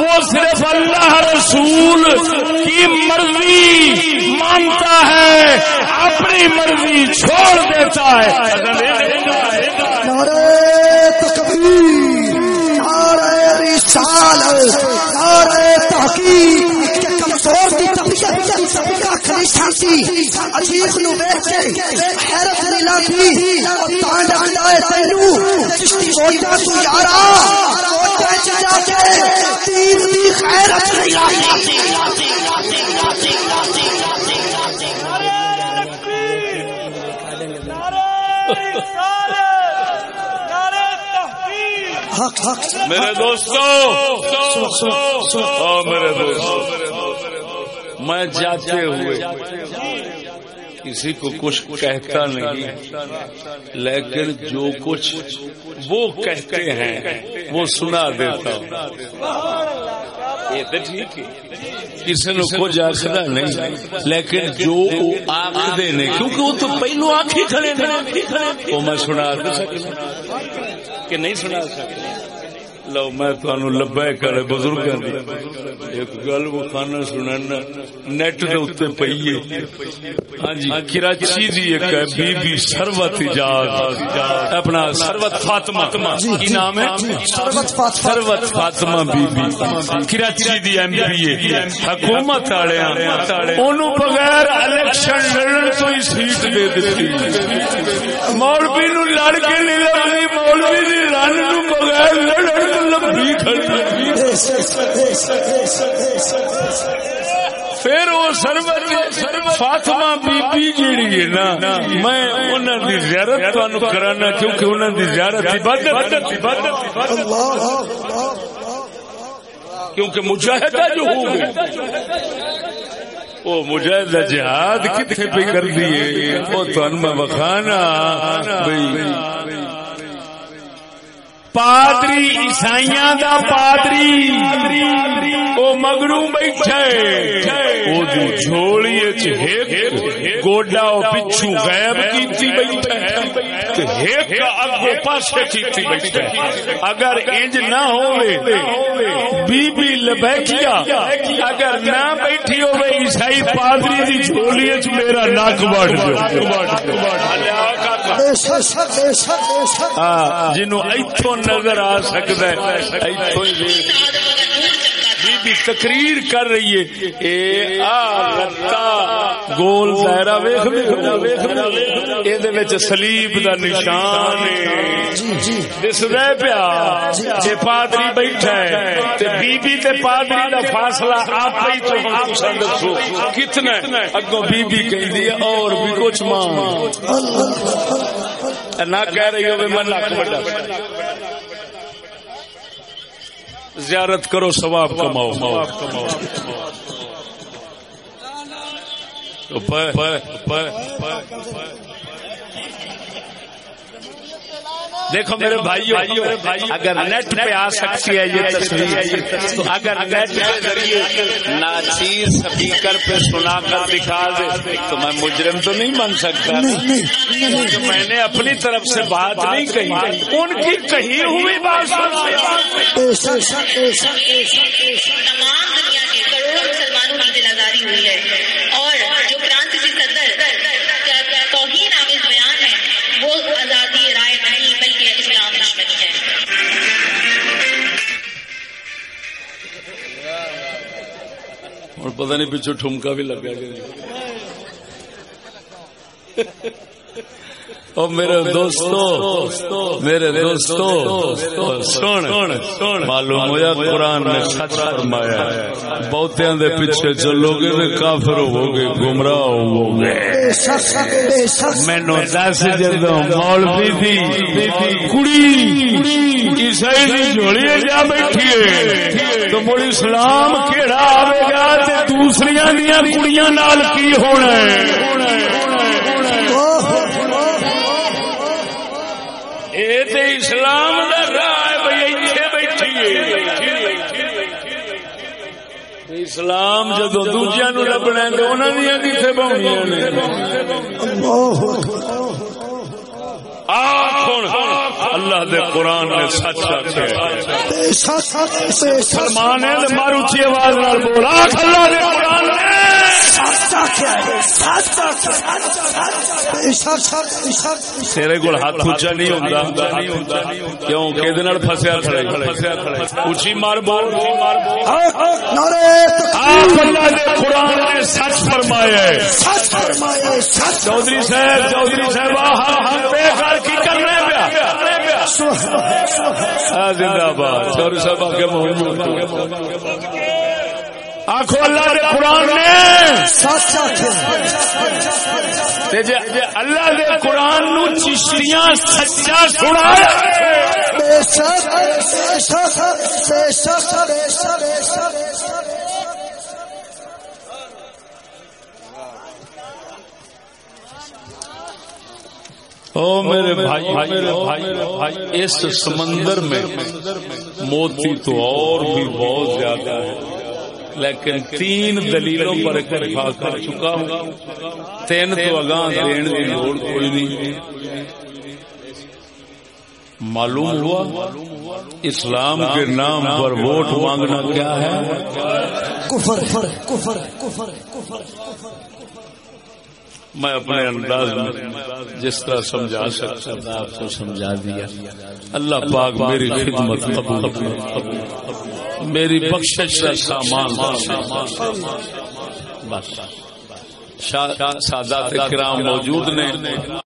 Speaker 1: وہ صرف اللہ رسول کی مرضی مانتا ہے، اپنی مرضی چھوڑ دیتا ہے۔ نعرہ تکبیر نعرہ رسالت نعرہ تحقیق خیرت میرے دوستو میرے دوستو۔ میں جاتے ہوئے کسی کو کچھ کہتا نہیں، لیکن جو کچھ وہ کہتے ہیں، وہ سنا دیتا ہوں۔ کسی نے کچھ آخر نہیں، لیکن جو آخر نہیں کیونکہ وہ تو پہلو آخی کھڑے وہ میں سنا سکتا کہ نہیں سنا سکتا؟ لو میں کرے بزرگ ایک گل بخانا سننا نیٹ کے اتنے پی ہاں جی کراچی دی ایک ہے بی بی سروت اپنا سروت فاطمہ۔ کی نام ہے؟ سروت فاطمہ۔ بی بی کراچی دی ایم پی اے۔ حکومت والے اونوں بغیر الیکشن لڑن تو ہی سیٹ دے دتی مولوی نو لڑ کے نہیں مولوی دی رن نو بغیر لڑن لمبی پھر وہ فاطمہ بی بی جیڑی ہے نا، میں انہاں دی زیارت تانوں کرانا کیونکہ انہاں دی زیارت عبادت کیونکہ مجاہدہ جو ہو وہ مجاہد جہاد کتنے پہ کر دیے۔ وہ تو میں بخانا بھائی پادری عیسائیاں دا پادری۔ او مگرو بیٹھے۔ او دی جھولی وچ ایک گوڈا او پچھو غائب کیتی بیٹھے۔ تے ایک اگے پاسے کیتی بیٹھے۔ اگر انج نہ ہوے بی بی لبیکیا اگر نہ بیٹھی ہوے عیسائی پادری دی جھولی وچ میرا ناک وڈ ہاں جنوں ایتھوں نظر آ سکتا ہے۔ بی تقریر کر رہی ہے۔ اے آ گول دائرہ ویخ ویخ سلیب دا نشان دس دے پیا۔ جے پادری بیٹھا ہے۔ تے بی بی تے پادری دا فاصلہ آپ ہی تو آپ دسو۔ کتنا اگوں بی بی کہی دی اور بھی کچھ ماں۔ نہ کہہ رہی ہو میں لاکھ بڑا زیارت کرو ثواب کماؤ۔ دیکھو میرے بھائی اگر نیٹ پہ آ سکتی ہے یہ تصویر تو اگر نیٹ کے ذریعے ناچیر سپیکر پہ سنا کر دکھا دے تو میں مجرم تو نہیں بن سکتا۔ میں نے اپنی طرف سے بات نہیں کہی۔ ان کی کہی ہوئی بات
Speaker 3: تمام دنیا کے کروڑوں مسلمانوں کی دل آزاری ہوئی ہے۔
Speaker 1: پتہ نہیں پیچھے ٹھمکا بھی لگا کہ او میرے دوستو میرے دوستو سن معلوم ہوا قرآن نے سچ فرمایا بہتیاں دے پیچھے چلو گے تے کافر ہو گے گمراہ ہو گے مینو دس جدو مولوی دی کڑی عیسائی دی جوڑی جا بیٹھی ہے۔ تو مڑ اسلام کیڑا آئے گا تے دوسریاں دیاں کڑیاں نال کی ہونا ہے؟ اسلام اسلام جدو دوجیا نو لبنا تو انہوں نے؟ کتنے بہنیا اللہ دے قرآن نے سچ سلمان ہے۔ مارو چی آواز بولا اللہ دے قرآن تیرے ہاتھ اچا نہیں کیوں؟ کھڑے؟ مار بول. قرآن نے سچ فرمایا چودھری صاحب چودھری صاحب کی کرنا پیا زندہ باد چودھری صاحب آگے محمود آخو اللہ دے قرآن نے۔ تے اللہ دے قرآن نو چشتیاں سچا سنا او میرے بھائی شک بے شک میرے بھائی، اس سمندر میں موتی تو اور بھی بہت زیادہ ہے۔ لیکن تین دلیلوں پر اتفاق کر چکا ہوں تین تو اگاں دین کی لوڑ کوئی نہیں۔ معلوم ہوا اسلام کے نام پر ووٹ مانگنا کیا ہے؟
Speaker 2: کفر کفر کفر کفر۔
Speaker 1: میں اپنے انداز میں جس طرح سمجھا سکتا ہوں، آپ کو سمجھا دیا۔ اللہ پاک میری خدمت قبول میری بخشش کا سامان۔ بس۔ سادات کرام موجود نے۔